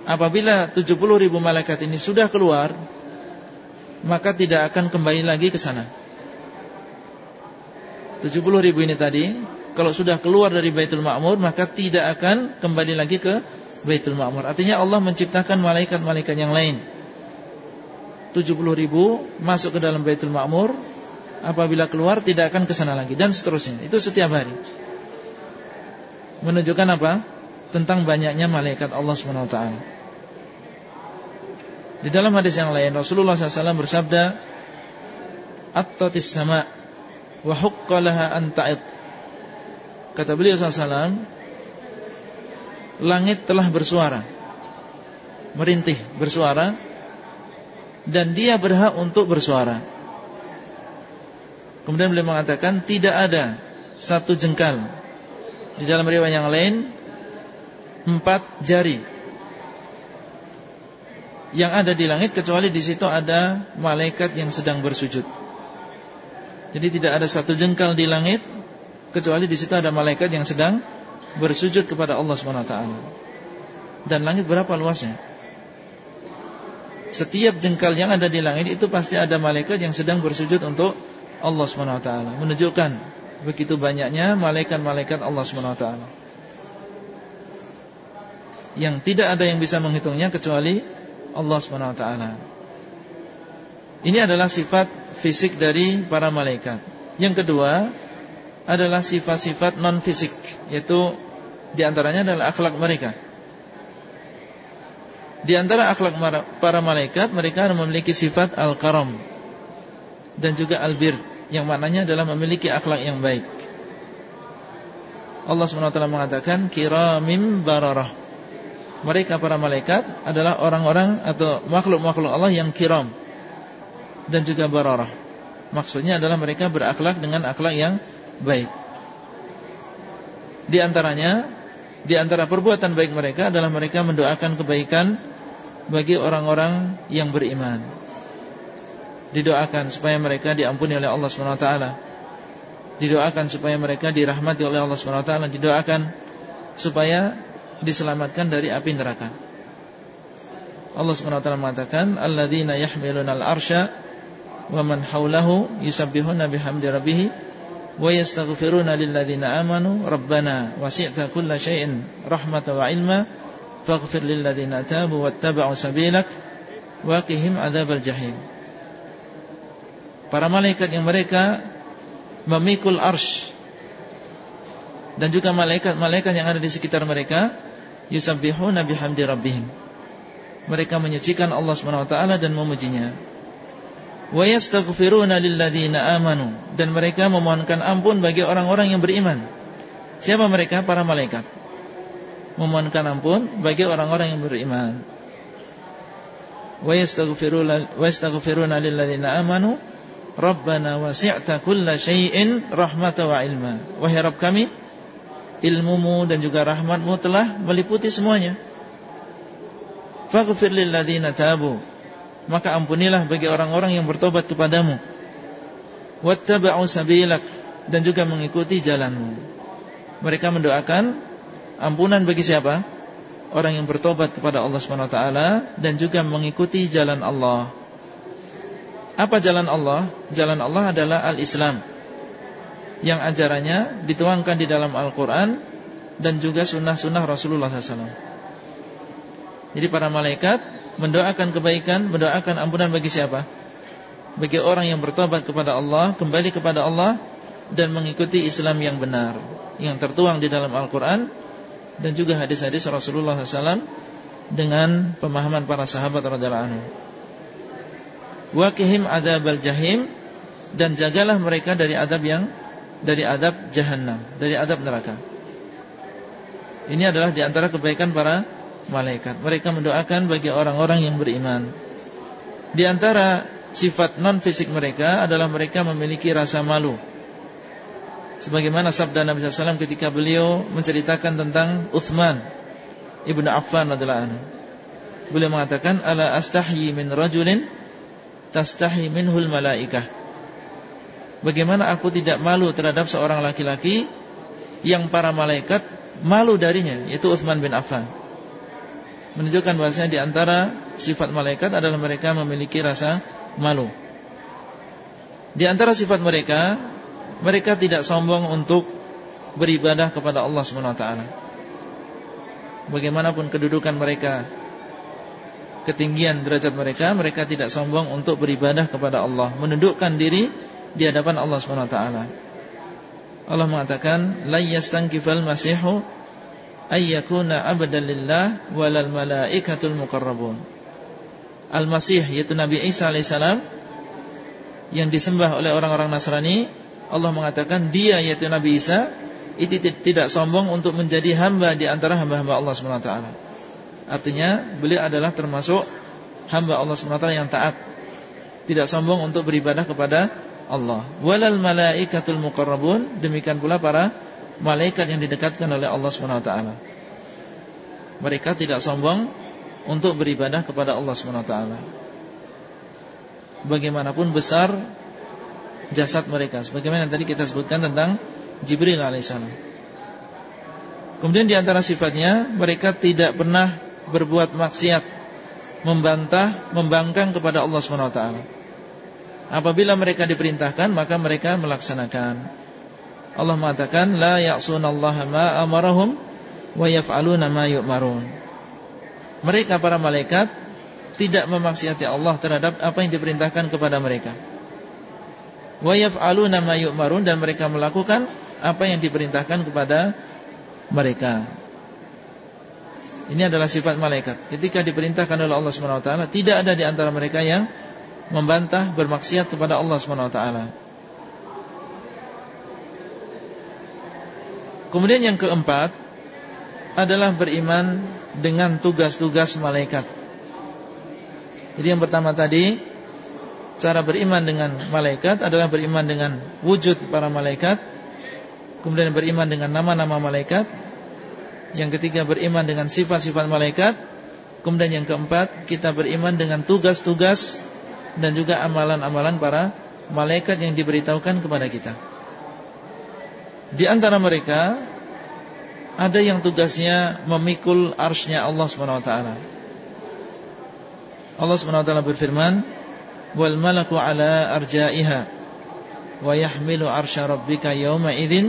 Speaker 1: Apabila 70 ribu malaikat ini sudah keluar Maka tidak akan kembali lagi ke sana 70 ribu ini tadi kalau sudah keluar dari Baitul Ma'mur maka tidak akan kembali lagi ke Baitul Ma'mur. Artinya Allah menciptakan malaikat-malaikat yang lain. 70 ribu masuk ke dalam Baitul Ma'mur apabila keluar tidak akan ke sana lagi dan seterusnya. Itu setiap hari. Menunjukkan apa? Tentang banyaknya malaikat Allah SWT. Di dalam hadis yang lain Rasulullah SAW bersabda, "At-tatis sama wa huqqalaha an Kata beliau SAW Langit telah bersuara Merintih bersuara Dan dia berhak untuk bersuara Kemudian beliau mengatakan Tidak ada satu jengkal Di dalam riwayat yang lain Empat jari Yang ada di langit Kecuali di situ ada Malaikat yang sedang bersujud Jadi tidak ada satu jengkal di langit kecuali di situ ada malaikat yang sedang bersujud kepada Allah SWT. Dan langit berapa luasnya? Setiap jengkal yang ada di langit itu pasti ada malaikat yang sedang bersujud untuk Allah SWT. Menunjukkan begitu banyaknya malaikat-malaikat Allah SWT. Yang tidak ada yang bisa menghitungnya kecuali Allah SWT. Ini adalah sifat fisik dari para malaikat. Yang kedua, adalah sifat-sifat non fisik yaitu di antaranya adalah akhlak mereka. Di antara akhlak para malaikat mereka memiliki sifat al-karam dan juga al-bir yang maknanya adalah memiliki akhlak yang baik. Allah SWT mengatakan kiramim bararah. Mereka para malaikat adalah orang-orang atau makhluk-makhluk Allah yang kiram dan juga bararah. Maksudnya adalah mereka berakhlak dengan akhlak yang baik. Di antaranya, di antara perbuatan baik mereka adalah mereka mendoakan kebaikan bagi orang-orang yang beriman. Didoakan supaya mereka diampuni oleh Allah SWT Didoakan supaya mereka dirahmati oleh Allah SWT Didoakan supaya diselamatkan dari api neraka. Allah SWT mengatakan Alladzina yahmiluna al-arsha Wa man hawlahu yusabbihuna bihamdi rabbih Wa yastaghfiruna lilladzina amanu Rabbana wasi'ta kulla syai'in rahmata wa ilma Faghfir lilladzina tabu wattaba'u sabilak Waqihim adab al-jahim Para malaikat yang mereka memikul arsh dan juga malaikat-malaikat yang ada di sekitar mereka yusabbihuna bihamdi rabbihim. Mereka menyucikan Allah SWT dan memujinya. Wa yastaghfiruna lilladzina amanu dan mereka memohonkan ampun bagi orang-orang yang beriman. Siapa mereka? Para malaikat. Memohonkan ampun bagi orang-orang yang beriman. Wa yastaghfiruna lilladzina amanu Rabbana wasi'ta kulla syai'in rahmata wa ilma. Wahai Rabb kami Ilmumu dan juga rahmatmu telah meliputi semuanya. Faghfir lilladzina tabu. Maka ampunilah bagi orang-orang yang bertobat kepadamu. Wattaba'u sabilak. Dan juga mengikuti jalanmu. Mereka mendoakan Ampunan bagi siapa? Orang yang bertobat kepada Allah SWT Dan juga mengikuti jalan Allah apa jalan Allah? Jalan Allah adalah al-Islam Yang ajarannya dituangkan di dalam Al-Quran Dan juga sunnah-sunnah Rasulullah SAW Jadi para malaikat mendoakan kebaikan Mendoakan ampunan bagi siapa? Bagi orang yang bertobat kepada Allah Kembali kepada Allah Dan mengikuti Islam yang benar Yang tertuang di dalam Al-Quran Dan juga hadis-hadis Rasulullah SAW Dengan pemahaman para sahabat radhiyallahu anhu Wakihim adabal jahim dan jagalah mereka dari adab yang dari adab jahanam, dari adab neraka. Ini adalah di antara kebaikan para malaikat. Mereka mendoakan bagi orang-orang yang beriman. Di antara sifat non fisik mereka adalah mereka memiliki rasa malu. Sebagaimana sabda Nabi SAW ketika beliau menceritakan tentang Uthman ibnu Affan adalah anhu. Beliau mengatakan, "Ala astahyi min rajulin tastahi minhul malaikah. Bagaimana aku tidak malu terhadap seorang laki-laki Yang para malaikat malu darinya Yaitu Uthman bin Affan. Menunjukkan bahasanya di antara sifat malaikat adalah mereka memiliki rasa malu. Di antara sifat mereka Mereka tidak sombong untuk beribadah kepada Allah SWT Bagaimanapun kedudukan mereka ketinggian derajat mereka Mereka tidak sombong untuk beribadah kepada Allah Menundukkan diri di hadapan Allah SWT Allah mengatakan La yastankifal masihu Ayyakuna abdan lillah Walal malaikatul muqarrabun. Al-Masih yaitu Nabi Isa AS Yang disembah oleh orang-orang Nasrani Allah mengatakan dia yaitu Nabi Isa Itu tidak sombong untuk menjadi hamba Di antara hamba-hamba Allah SWT Artinya beliau adalah termasuk hamba Allah SWT yang taat. Tidak sombong untuk beribadah kepada Allah. Walal malaikatul muqarrabun Demikian pula para malaikat yang didekatkan oleh Allah SWT Mereka tidak sombong untuk beribadah kepada Allah SWT Bagaimanapun besar jasad mereka. Sebagaimana yang tadi kita sebutkan tentang Jibril alaihissalam. Kemudian di antara sifatnya Mereka tidak pernah berbuat maksiat Membantah, membangkang kepada Allah SWT Apabila mereka diperintahkan Maka mereka melaksanakan. Allah mengatakan La ya'sunallaha ma amarahum Wa yaf'aluna ma yu'marun. Mereka para malaikat Tidak memaksiati Allah terhadap Apa yang diperintahkan kepada mereka. Wa yaf'aluna ma yu'marun Dan mereka melakukan Apa yang diperintahkan kepada mereka ini adalah sifat malaikat. Ketika diperintahkan oleh Allah Subhanahu wa taala, tidak ada di antara mereka yang membantah bermaksiat kepada Allah Subhanahu wa taala. Kemudian yang keempat adalah beriman dengan tugas-tugas malaikat. Jadi yang pertama tadi cara beriman dengan malaikat adalah beriman dengan wujud para malaikat, kemudian beriman dengan nama-nama malaikat, yang ketiga beriman dengan sifat-sifat malaikat Kemudian yang keempat, kita beriman dengan tugas-tugas dan juga amalan-amalan para malaikat yang diberitahukan kepada kita. Di antara mereka ada yang tugasnya memikul arsnya Allah taala. Allah taala berfirman, "Wal malaku ala arja'iha wa yahmilu arsya rabbika yawma idzin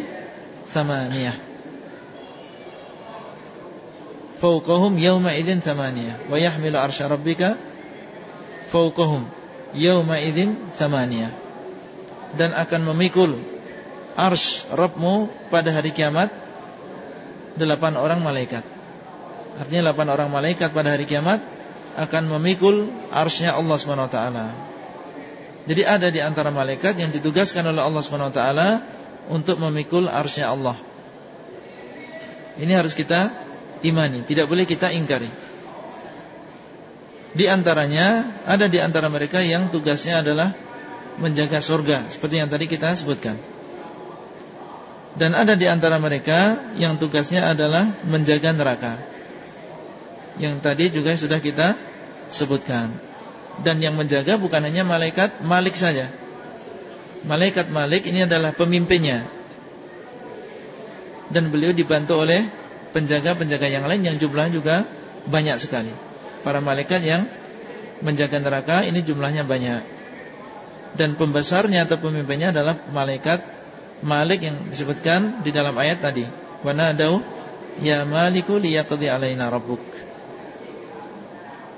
Speaker 1: thamaniyah." Fawqahum yawma idzin thamaniyah wa yahmilu arsy rabbika fawqahum yawma idzin thamaniyah dan akan memikul arsy Rabbmu pada hari kiamat delapan orang malaikat. Artinya delapan orang malaikat pada hari kiamat akan memikul arsy-Nya Allah taala. Jadi ada di antara malaikat yang ditugaskan oleh Allah taala untuk memikul arsy-Nya Allah. Ini harus kita imani, tidak boleh kita ingkari. Di antaranya ada di antara mereka yang tugasnya adalah menjaga surga seperti yang tadi kita sebutkan. Dan ada di antara mereka yang tugasnya adalah menjaga neraka. Yang tadi juga sudah kita sebutkan. Dan yang menjaga bukan hanya malaikat Malik saja. Malaikat Malik ini adalah pemimpinnya. Dan beliau dibantu oleh penjaga-penjaga yang lain yang jumlahnya juga banyak sekali. Para malaikat yang menjaga neraka ini jumlahnya banyak. Dan pembesarnya atau pemimpinnya adalah malaikat Malik yang disebutkan di dalam ayat tadi. Wa nadau ya Maliku liyaqdi alaina rabbuk.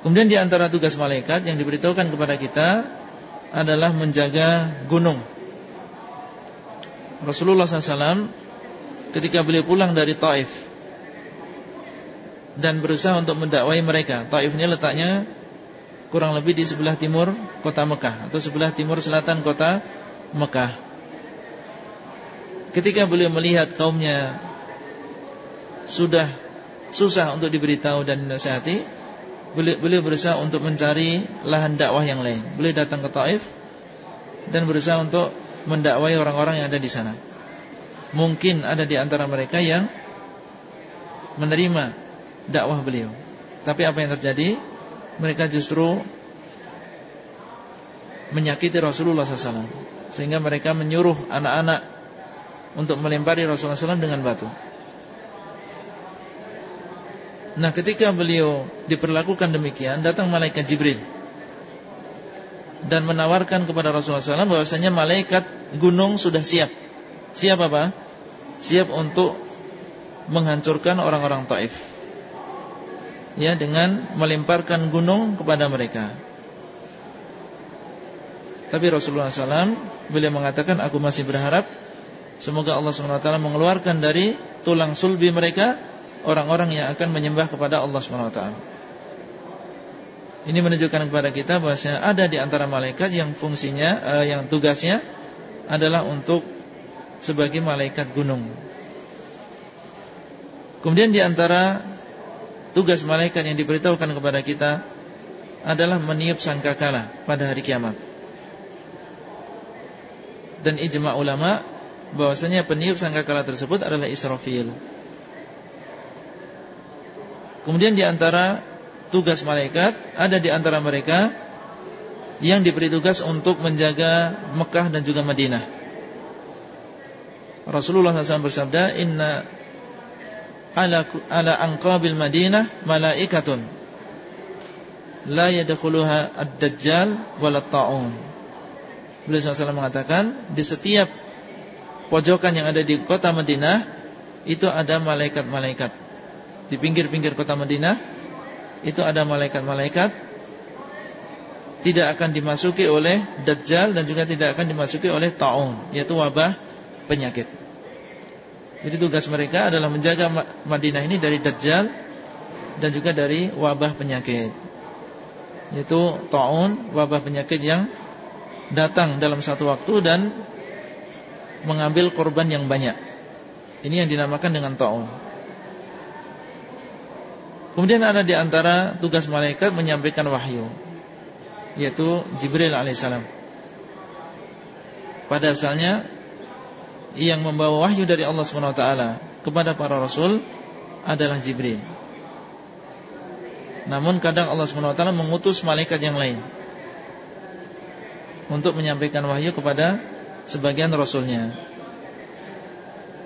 Speaker 1: Kemudian di antara tugas malaikat yang diberitahukan kepada kita adalah menjaga gunung. Rasulullah SAW ketika beliau pulang dari Taif dan berusaha untuk mendakwai mereka. Taif ini letaknya kurang lebih di sebelah timur kota Mekah atau sebelah timur selatan kota Mekah. Ketika beliau melihat kaumnya sudah susah untuk diberitahu dan dinasihati, beliau, beliau berusaha untuk mencari lahan dakwah yang lain. Beliau datang ke Taif dan berusaha untuk mendakwai orang-orang yang ada di sana. Mungkin ada di antara mereka yang menerima dakwah beliau. Tapi apa yang terjadi? Mereka justru menyakiti Rasulullah SAW Sehingga mereka menyuruh anak-anak Untuk melempari Rasulullah SAW dengan batu Nah ketika beliau diperlakukan demikian Datang malaikat Jibril Dan menawarkan kepada Rasulullah SAW bahwasanya malaikat gunung sudah siap Siap apa? Siap untuk menghancurkan orang-orang Taif ya dengan melemparkan gunung kepada mereka. Tapi Rasulullah SAW beliau mengatakan aku masih berharap semoga Allah SWT mengeluarkan dari tulang sulbi mereka orang-orang yang akan menyembah kepada Allah SWT. Ini menunjukkan kepada kita bahwasanya ada di antara malaikat yang fungsinya, uh, yang tugasnya adalah untuk sebagai malaikat gunung. Kemudian di antara Tugas malaikat yang diberitahukan kepada kita adalah meniup sangkakala pada hari kiamat. Dan ijma ulama bahwasanya peniup sangkakala tersebut adalah Israfil. Kemudian di antara tugas malaikat ada di antara mereka yang diberi tugas untuk menjaga Mekah dan juga Madinah. Rasulullah SAW bersabda, Inna ala ala anqabil Madinah malaikatun la yadkhuluha ad-dajjal wala ta'un. Beliau SAW mengatakan di setiap pojokan yang ada di kota Madinah itu ada malaikat-malaikat. Di pinggir-pinggir kota Madinah itu ada malaikat-malaikat tidak akan dimasuki oleh dajjal dan juga tidak akan dimasuki oleh taun yaitu wabah penyakit. Jadi tugas mereka adalah menjaga Madinah ini dari Dajjal dan juga dari wabah penyakit. Yaitu ta'un, wabah penyakit yang datang dalam satu waktu dan mengambil korban yang banyak. Ini yang dinamakan dengan ta'un. Kemudian ada di antara tugas malaikat menyampaikan wahyu yaitu Jibril alaihissalam. Pada asalnya yang membawa wahyu dari Allah SWT kepada para rasul adalah Jibril. Namun kadang Allah SWT mengutus malaikat yang lain Untuk menyampaikan wahyu kepada sebagian rasulnya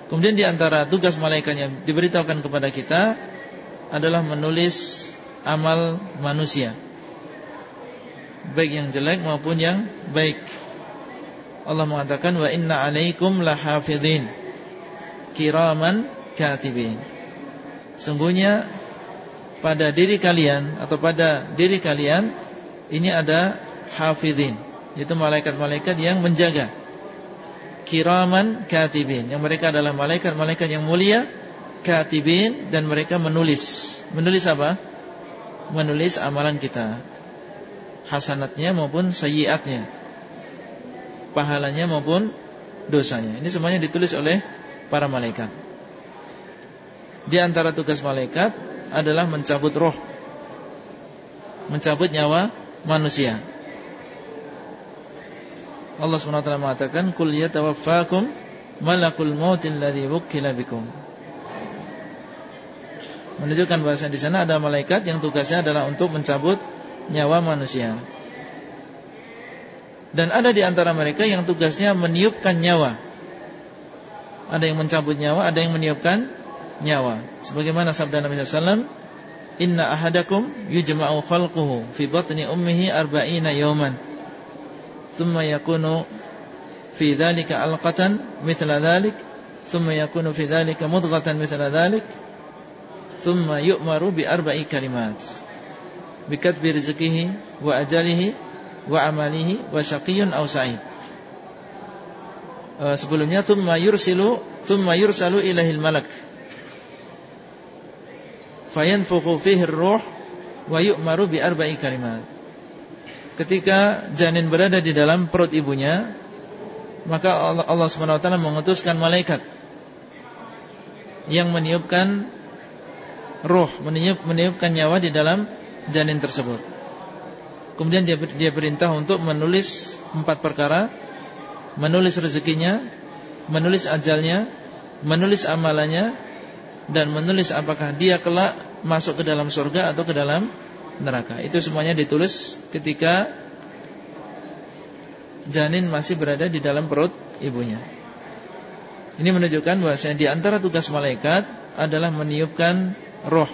Speaker 1: Kemudian di antara tugas malaikat yang diberitahukan kepada kita Adalah menulis amal manusia Baik yang jelek maupun yang baik Allah mengatakan Wa inna alaikum lahafidhin. Kiraman katibin. Sungguhnya pada diri kalian atau pada diri kalian ini ada hafidhin. Yaitu malaikat-malaikat yang menjaga. Kiraman katibin. Yang mereka adalah malaikat-malaikat yang mulia katibin dan mereka menulis. Menulis apa? Menulis amalan kita. Hasanatnya maupun sayyiatnya pahalanya maupun dosanya. Ini semuanya ditulis oleh para malaikat. Di antara tugas malaikat adalah mencabut roh. Mencabut nyawa manusia. Allah SWT mengatakan Kul malakul mautin ladhi wukila bikum. Menunjukkan bahasa di sana ada malaikat yang tugasnya adalah untuk mencabut nyawa manusia Dan ada di antara mereka yang tugasnya meniupkan nyawa Ada yang mencabut nyawa, ada yang meniupkan nyawa. Sebagaimana sabda Nabi SAW, Inna ahadakum yujma'u khalquhu fi batni ummihi arba'ina yawman. Thumma yakunu fi dhalika alqatan mithla dhalik. Thumma yakunu fi dhalika mudghatan mithla dhalik. Thumma yu'maru bi arba'i kalimat. Bikatbi rizkihi wa ajalihi wa amalihi wa syaqiyun aw sa'id. Uh, sebelumnya thumma yursilu thumma yursalu ilahil malak fayanfukhu fihi ruh wa yu'maru bi arba'i kalimat. Ketika janin berada di dalam perut ibunya, maka Allah, Subhanahu wa taala mengutuskan malaikat yang meniupkan roh, meniup, meniupkan nyawa di dalam janin tersebut. Kemudian dia dia perintah untuk menulis empat perkara, menulis rezekinya, menulis ajalnya, menulis amalannya, dan menulis apakah dia kelak masuk ke dalam surga atau ke dalam neraka. Itu semuanya ditulis ketika janin masih berada di dalam perut ibunya. Ini menunjukkan bahwasanya di antara tugas malaikat adalah meniupkan roh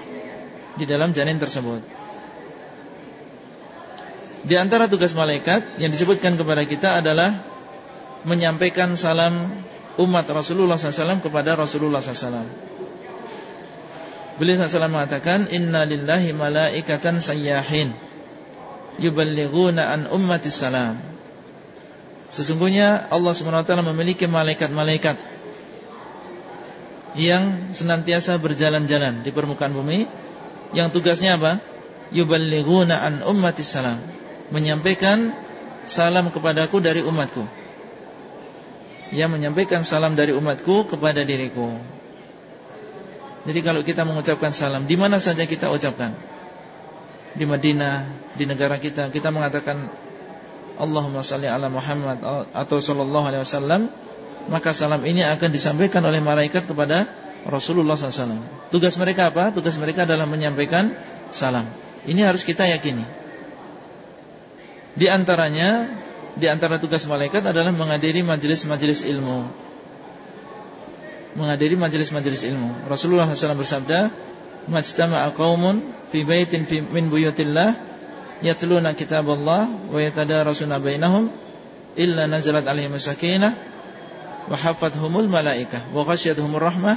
Speaker 1: di dalam janin tersebut. Di antara tugas malaikat yang disebutkan kepada kita adalah menyampaikan salam umat Rasulullah SAW kepada Rasulullah SAW. Beliau SAW mengatakan Inna lillahi malaikatan sayyahin Yuballighuna an ummatis salam Sesungguhnya Allah SWT memiliki malaikat-malaikat Yang senantiasa berjalan-jalan di permukaan bumi Yang tugasnya apa? Yuballighuna an ummatis salam Menyampaikan salam kepadaku dari umatku. Yang menyampaikan salam dari umatku kepada diriku. Jadi kalau kita mengucapkan salam di mana saja kita ucapkan? Di Madinah, di negara kita Kita mengatakan Allahumma salli ala Muhammad Atau sallallahu alaihi wasallam Maka salam ini akan disampaikan oleh malaikat kepada Rasulullah SAW Tugas mereka apa? Tugas mereka adalah menyampaikan salam. Ini harus kita yakini Di antaranya Di antara tugas malaikat adalah menghadiri majelis-majelis ilmu menghadiri majelis-majelis ilmu. Rasulullah SAW bersabda, "Majtama'a qaumun fi baitin fi min buyutillah yatluna kitaballah wa yatadarasuna bainahum illa nazalat alaihim sakinah wa haffathumul malaikah wa ghasyiyatuhumur rahmah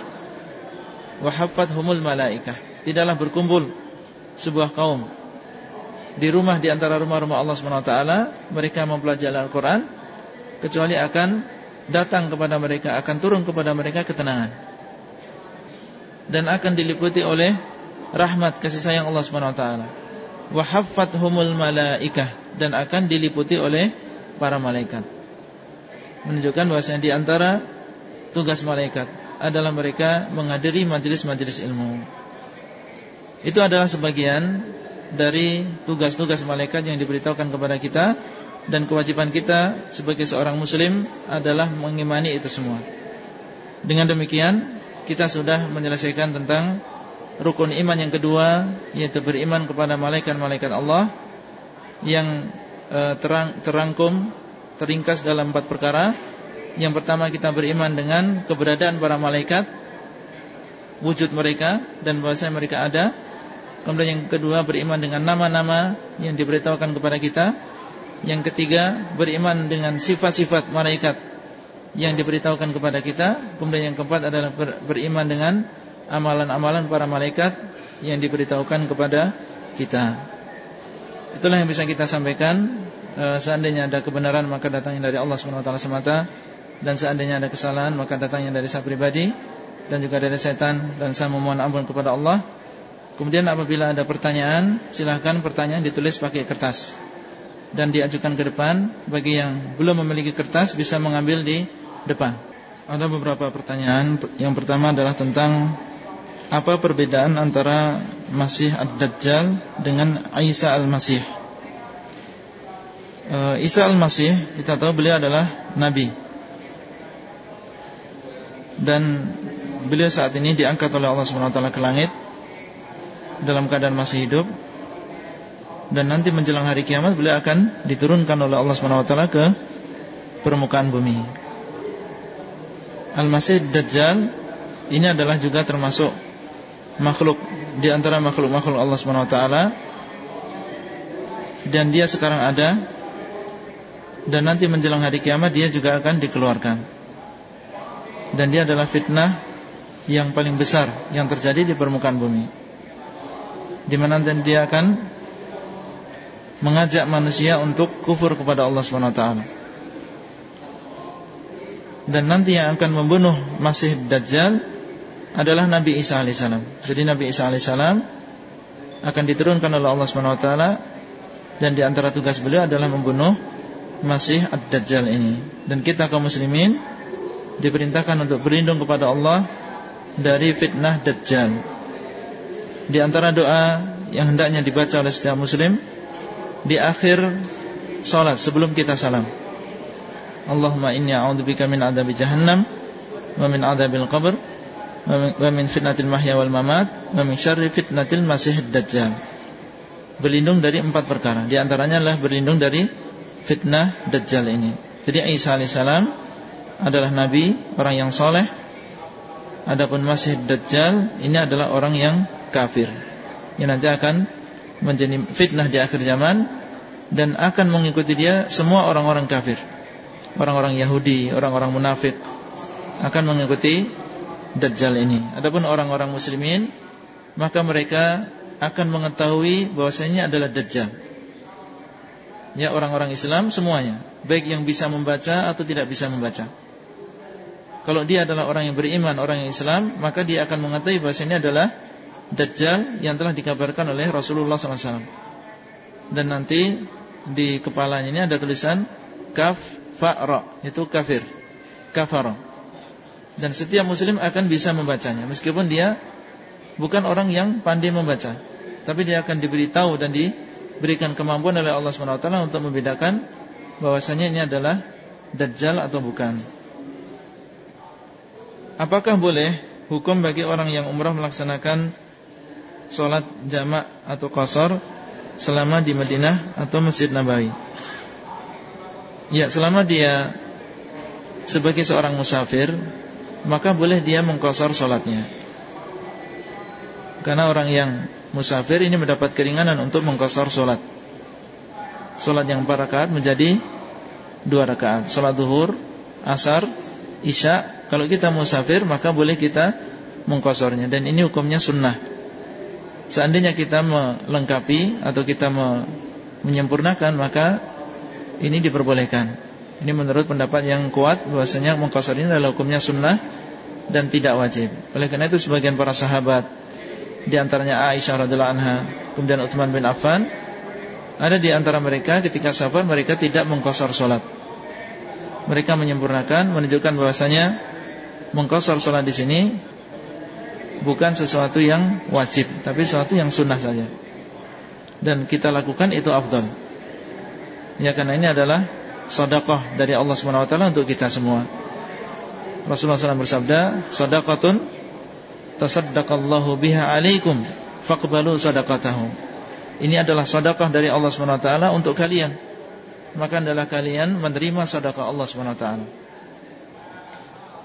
Speaker 1: wa haffathumul malaikah." Tidaklah berkumpul sebuah kaum di rumah di antara rumah-rumah Allah SWT mereka mempelajari Al-Qur'an kecuali akan datang kepada mereka akan turun kepada mereka ketenangan. Dan akan diliputi oleh rahmat kasih sayang Allah Subhanahu wa taala. Wa haffathumul malaikah dan akan diliputi oleh para malaikat. Menunjukkan bahwasanya di antara tugas malaikat adalah mereka menghadiri majelis-majelis ilmu. Itu adalah sebagian dari tugas-tugas malaikat yang diberitahukan kepada kita dan kewajiban kita sebagai seorang muslim adalah mengimani itu semua. Dengan demikian kita sudah menyelesaikan tentang rukun iman yang kedua yaitu beriman kepada malaikat-malaikat Allah yang e, terang, terangkum teringkas dalam empat perkara. Yang pertama kita beriman dengan keberadaan para malaikat, wujud mereka dan bahwasanya mereka ada. Kemudian yang kedua beriman dengan nama-nama yang diberitahukan kepada kita. Yang ketiga beriman dengan sifat-sifat malaikat yang diberitahukan kepada kita. Kemudian yang keempat adalah beriman dengan amalan-amalan para malaikat yang diberitahukan kepada kita. Itulah yang bisa kita sampaikan. E, seandainya ada kebenaran maka datangnya dari Allah SWT semata dan seandainya ada kesalahan maka datangnya dari saya pribadi dan juga dari setan dan saya memohon ampun kepada Allah. Kemudian apabila ada pertanyaan, silahkan pertanyaan ditulis pakai kertas dan diajukan ke depan. Bagi yang belum memiliki kertas bisa mengambil di depan. Ada beberapa pertanyaan. Yang pertama adalah tentang apa perbedaan antara Masih Ad-Dajjal dengan Isa Al-Masih? E, Isa Al-Masih kita tahu beliau adalah nabi. Dan beliau saat ini diangkat oleh Allah SWT ke langit dalam keadaan masih hidup dan nanti menjelang hari kiamat beliau akan diturunkan oleh Allah SWT ke permukaan bumi. Al-Masih Dajjal ini adalah juga termasuk makhluk di antara makhluk-makhluk Allah taala dan dia sekarang ada dan nanti menjelang hari kiamat dia juga akan dikeluarkan. Dan dia adalah fitnah yang paling besar yang terjadi di permukaan bumi. Di mana dan dia akan mengajak manusia untuk kufur kepada Allah Subhanahu wa taala. Dan nanti yang akan membunuh Masih Dajjal adalah Nabi Isa alaihissalam. Jadi Nabi Isa alaihissalam akan diturunkan oleh Allah Subhanahu wa taala dan di antara tugas beliau adalah membunuh Masih Ad-Dajjal ini. Dan kita kaum muslimin diperintahkan untuk berlindung kepada Allah dari fitnah Dajjal. Di antara doa yang hendaknya dibaca oleh setiap muslim di akhir salat sebelum kita salam. Allahumma inni a'udzubika min adzabi jahannam wa min adzabil qabr wa min fitnatil mahya wal mamat wa min syarri fitnatil masih dajjal. Berlindung dari empat perkara. Di antaranya adalah berlindung dari fitnah dajjal ini. Jadi Isa alaihissalam adalah nabi, orang yang soleh. Adapun masih dajjal ini adalah orang yang kafir. Yang nanti akan menjadi fitnah di akhir zaman dan akan mengikuti dia semua orang-orang kafir. Orang-orang Yahudi, orang-orang munafik akan mengikuti Dajjal ini. Adapun orang-orang muslimin maka mereka akan mengetahui bahwasanya adalah Dajjal. Ya orang-orang Islam semuanya, baik yang bisa membaca atau tidak bisa membaca. Kalau dia adalah orang yang beriman, orang yang Islam, maka dia akan mengetahui bahwasanya adalah Dajjal yang telah dikabarkan oleh Rasulullah SAW. Dan nanti di kepalanya ini ada tulisan kaf fa ra, itu kafir. Kafara dan setiap muslim akan bisa membacanya meskipun dia bukan orang yang pandai membaca tapi dia akan diberitahu dan diberikan kemampuan oleh Allah SWT untuk membedakan bahwasanya ini adalah dajjal atau bukan apakah boleh hukum bagi orang yang umrah melaksanakan sholat jamak atau kosor selama di Madinah atau Masjid Nabawi ya selama dia sebagai seorang musafir maka boleh dia mengkosor sholatnya. Karena orang yang musafir ini mendapat keringanan untuk mengkosor sholat. Sholat yang empat rakaat menjadi dua rakaat. Sholat duhur, asar, isya. Kalau kita musafir maka boleh kita mengkosornya. Dan ini hukumnya sunnah. Seandainya kita melengkapi atau kita menyempurnakan maka ini diperbolehkan. Ini menurut pendapat yang kuat bahwasanya mengqasar ini adalah hukumnya sunnah dan tidak wajib. Oleh karena itu sebagian para sahabat di antaranya Aisyah radhiyallahu anha, kemudian Utsman bin Affan ada di antara mereka ketika safar mereka tidak mengqasar salat. Mereka menyempurnakan menunjukkan bahwasanya mengqasar salat di sini bukan sesuatu yang wajib, tapi sesuatu yang sunnah saja. Dan kita lakukan itu afdal. Ya karena ini adalah sedekah dari Allah SWT untuk kita semua. Rasulullah SAW bersabda, "Shadaqatun tasaddaqallahu biha alaikum faqbalu sadaqatahu. Ini adalah sedekah dari Allah taala untuk kalian. Maka adalah kalian menerima sedekah Allah taala.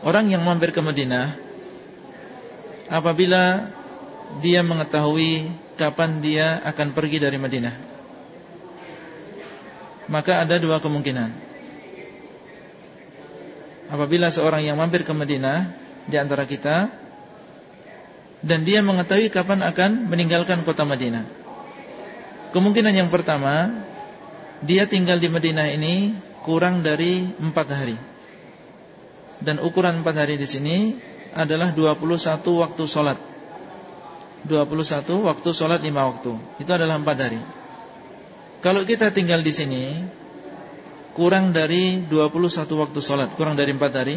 Speaker 1: Orang yang mampir ke Madinah apabila dia mengetahui kapan dia akan pergi dari Madinah. Maka ada dua kemungkinan. Apabila seorang yang mampir ke Madinah di antara kita dan dia mengetahui kapan akan meninggalkan kota Madinah. Kemungkinan yang pertama, dia tinggal di Madinah ini kurang dari empat hari. Dan ukuran empat hari di sini adalah 21 waktu sholat. 21 waktu sholat 5 waktu. Itu adalah 4 hari. Kalau kita tinggal di sini Kurang dari 21 waktu sholat Kurang dari 4 hari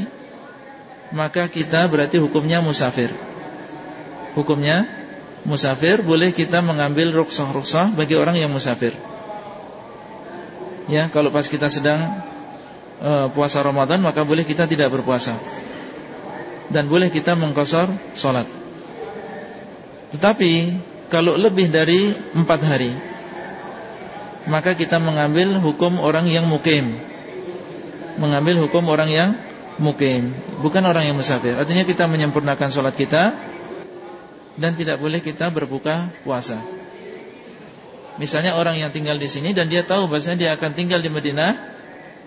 Speaker 1: Maka kita berarti hukumnya musafir. Hukumnya musafir Boleh kita mengambil ruksah-ruksah Bagi orang yang musafir. Ya, kalau pas kita sedang uh, puasa Ramadan Maka boleh kita tidak berpuasa dan boleh kita mengkosor sholat. Tetapi kalau lebih dari empat hari, maka kita mengambil hukum orang yang mukim, mengambil hukum orang yang mukim, bukan orang yang musafir. Artinya kita menyempurnakan sholat kita dan tidak boleh kita berbuka puasa. Misalnya orang yang tinggal di sini dan dia tahu bahasanya dia akan tinggal di Madinah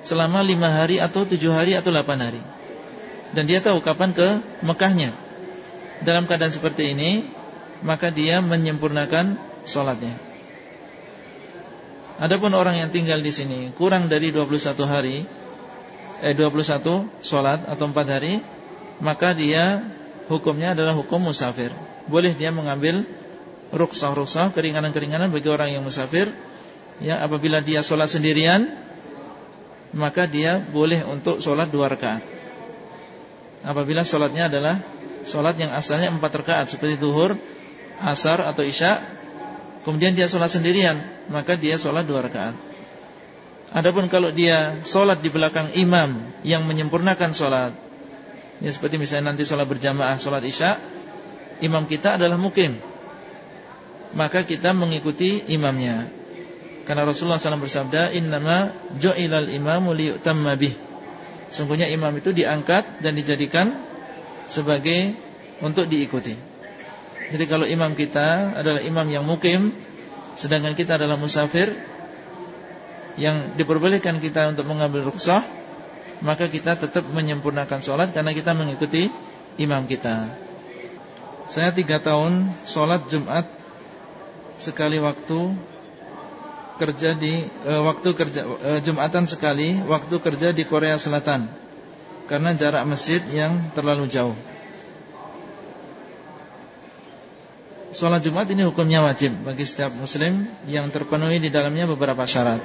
Speaker 1: selama lima hari atau tujuh hari atau delapan hari dan dia tahu kapan ke Mekahnya. Dalam keadaan seperti ini, maka dia menyempurnakan sholatnya. Adapun orang yang tinggal di sini kurang dari 21 hari, eh 21 sholat atau 4 hari, maka dia hukumnya adalah hukum musafir. Boleh dia mengambil ruksah-ruksah, keringanan-keringanan bagi orang yang musafir. Ya, apabila dia sholat sendirian, maka dia boleh untuk sholat dua rakaat apabila sholatnya adalah sholat yang asalnya empat rakaat seperti duhur, asar atau isya, kemudian dia sholat sendirian, maka dia sholat dua rakaat. Adapun kalau dia sholat di belakang imam yang menyempurnakan sholat, ya seperti misalnya nanti sholat berjamaah sholat isya, imam kita adalah mukim, maka kita mengikuti imamnya. Karena Rasulullah SAW bersabda, Innama jo'ilal imamu liyutamma bih. Sungguhnya imam itu diangkat dan dijadikan sebagai untuk diikuti. Jadi kalau imam kita adalah imam yang mukim, sedangkan kita adalah musafir, yang diperbolehkan kita untuk mengambil ruksah, maka kita tetap menyempurnakan sholat karena kita mengikuti imam kita. Saya tiga tahun sholat Jumat sekali waktu kerja di e, waktu kerja e, Jumatan sekali, waktu kerja di Korea Selatan. Karena jarak masjid yang terlalu jauh. Sholat Jumat ini hukumnya wajib bagi setiap muslim yang terpenuhi di dalamnya beberapa syarat.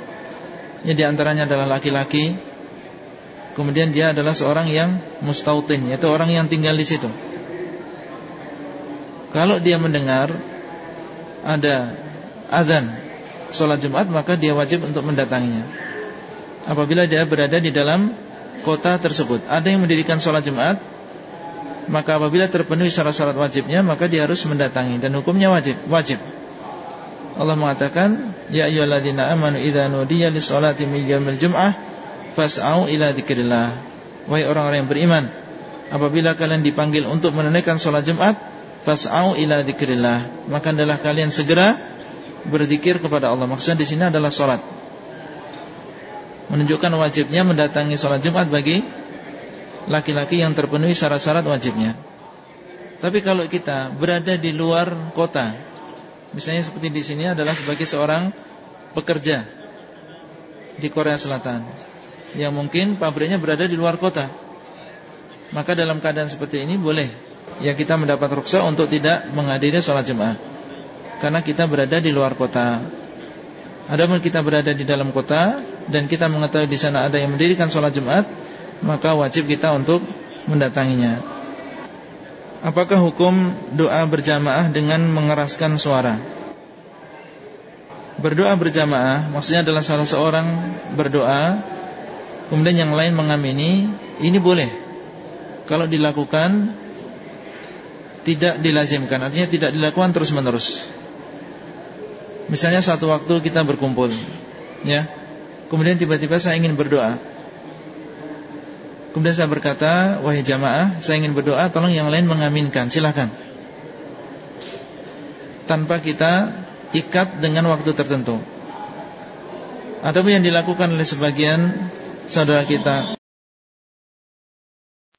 Speaker 1: Ini di antaranya adalah laki-laki, kemudian dia adalah seorang yang mustautin, yaitu orang yang tinggal di situ. Kalau dia mendengar ada azan sholat Jumat maka dia wajib untuk mendatanginya. Apabila dia berada di dalam kota tersebut, ada yang mendirikan sholat Jumat, maka apabila terpenuhi syarat-syarat wajibnya maka dia harus mendatangi dan hukumnya wajib. Wajib. Allah mengatakan, Ya ayyuhalladzina amanu idza nudiya lis-salati min yaumil jum'ah fas'au ila dzikrillah. Wahai orang-orang yang beriman, apabila kalian dipanggil untuk menunaikan sholat Jumat, fas'au ila dzikrillah. Maka adalah kalian segera berzikir kepada Allah. Maksudnya di sini adalah sholat. Menunjukkan wajibnya mendatangi sholat Jumat bagi laki-laki yang terpenuhi syarat-syarat wajibnya. Tapi kalau kita berada di luar kota, misalnya seperti di sini adalah sebagai seorang pekerja di Korea Selatan, yang mungkin pabriknya berada di luar kota, maka dalam keadaan seperti ini boleh ya kita mendapat rukhsah untuk tidak menghadiri sholat Jumat karena kita berada di luar kota. Adapun kita berada di dalam kota dan kita mengetahui di sana ada yang mendirikan sholat Jumat, maka wajib kita untuk mendatanginya. Apakah hukum doa berjamaah dengan mengeraskan suara? Berdoa berjamaah maksudnya adalah salah seorang berdoa kemudian yang lain mengamini, ini boleh. Kalau dilakukan tidak dilazimkan, artinya tidak dilakukan terus-menerus. Misalnya satu waktu kita berkumpul, ya. Kemudian tiba-tiba saya ingin berdoa. Kemudian saya berkata, wahai jamaah, saya ingin berdoa, tolong yang lain mengaminkan, silahkan. Tanpa kita ikat dengan waktu tertentu. Atau yang dilakukan oleh sebagian saudara kita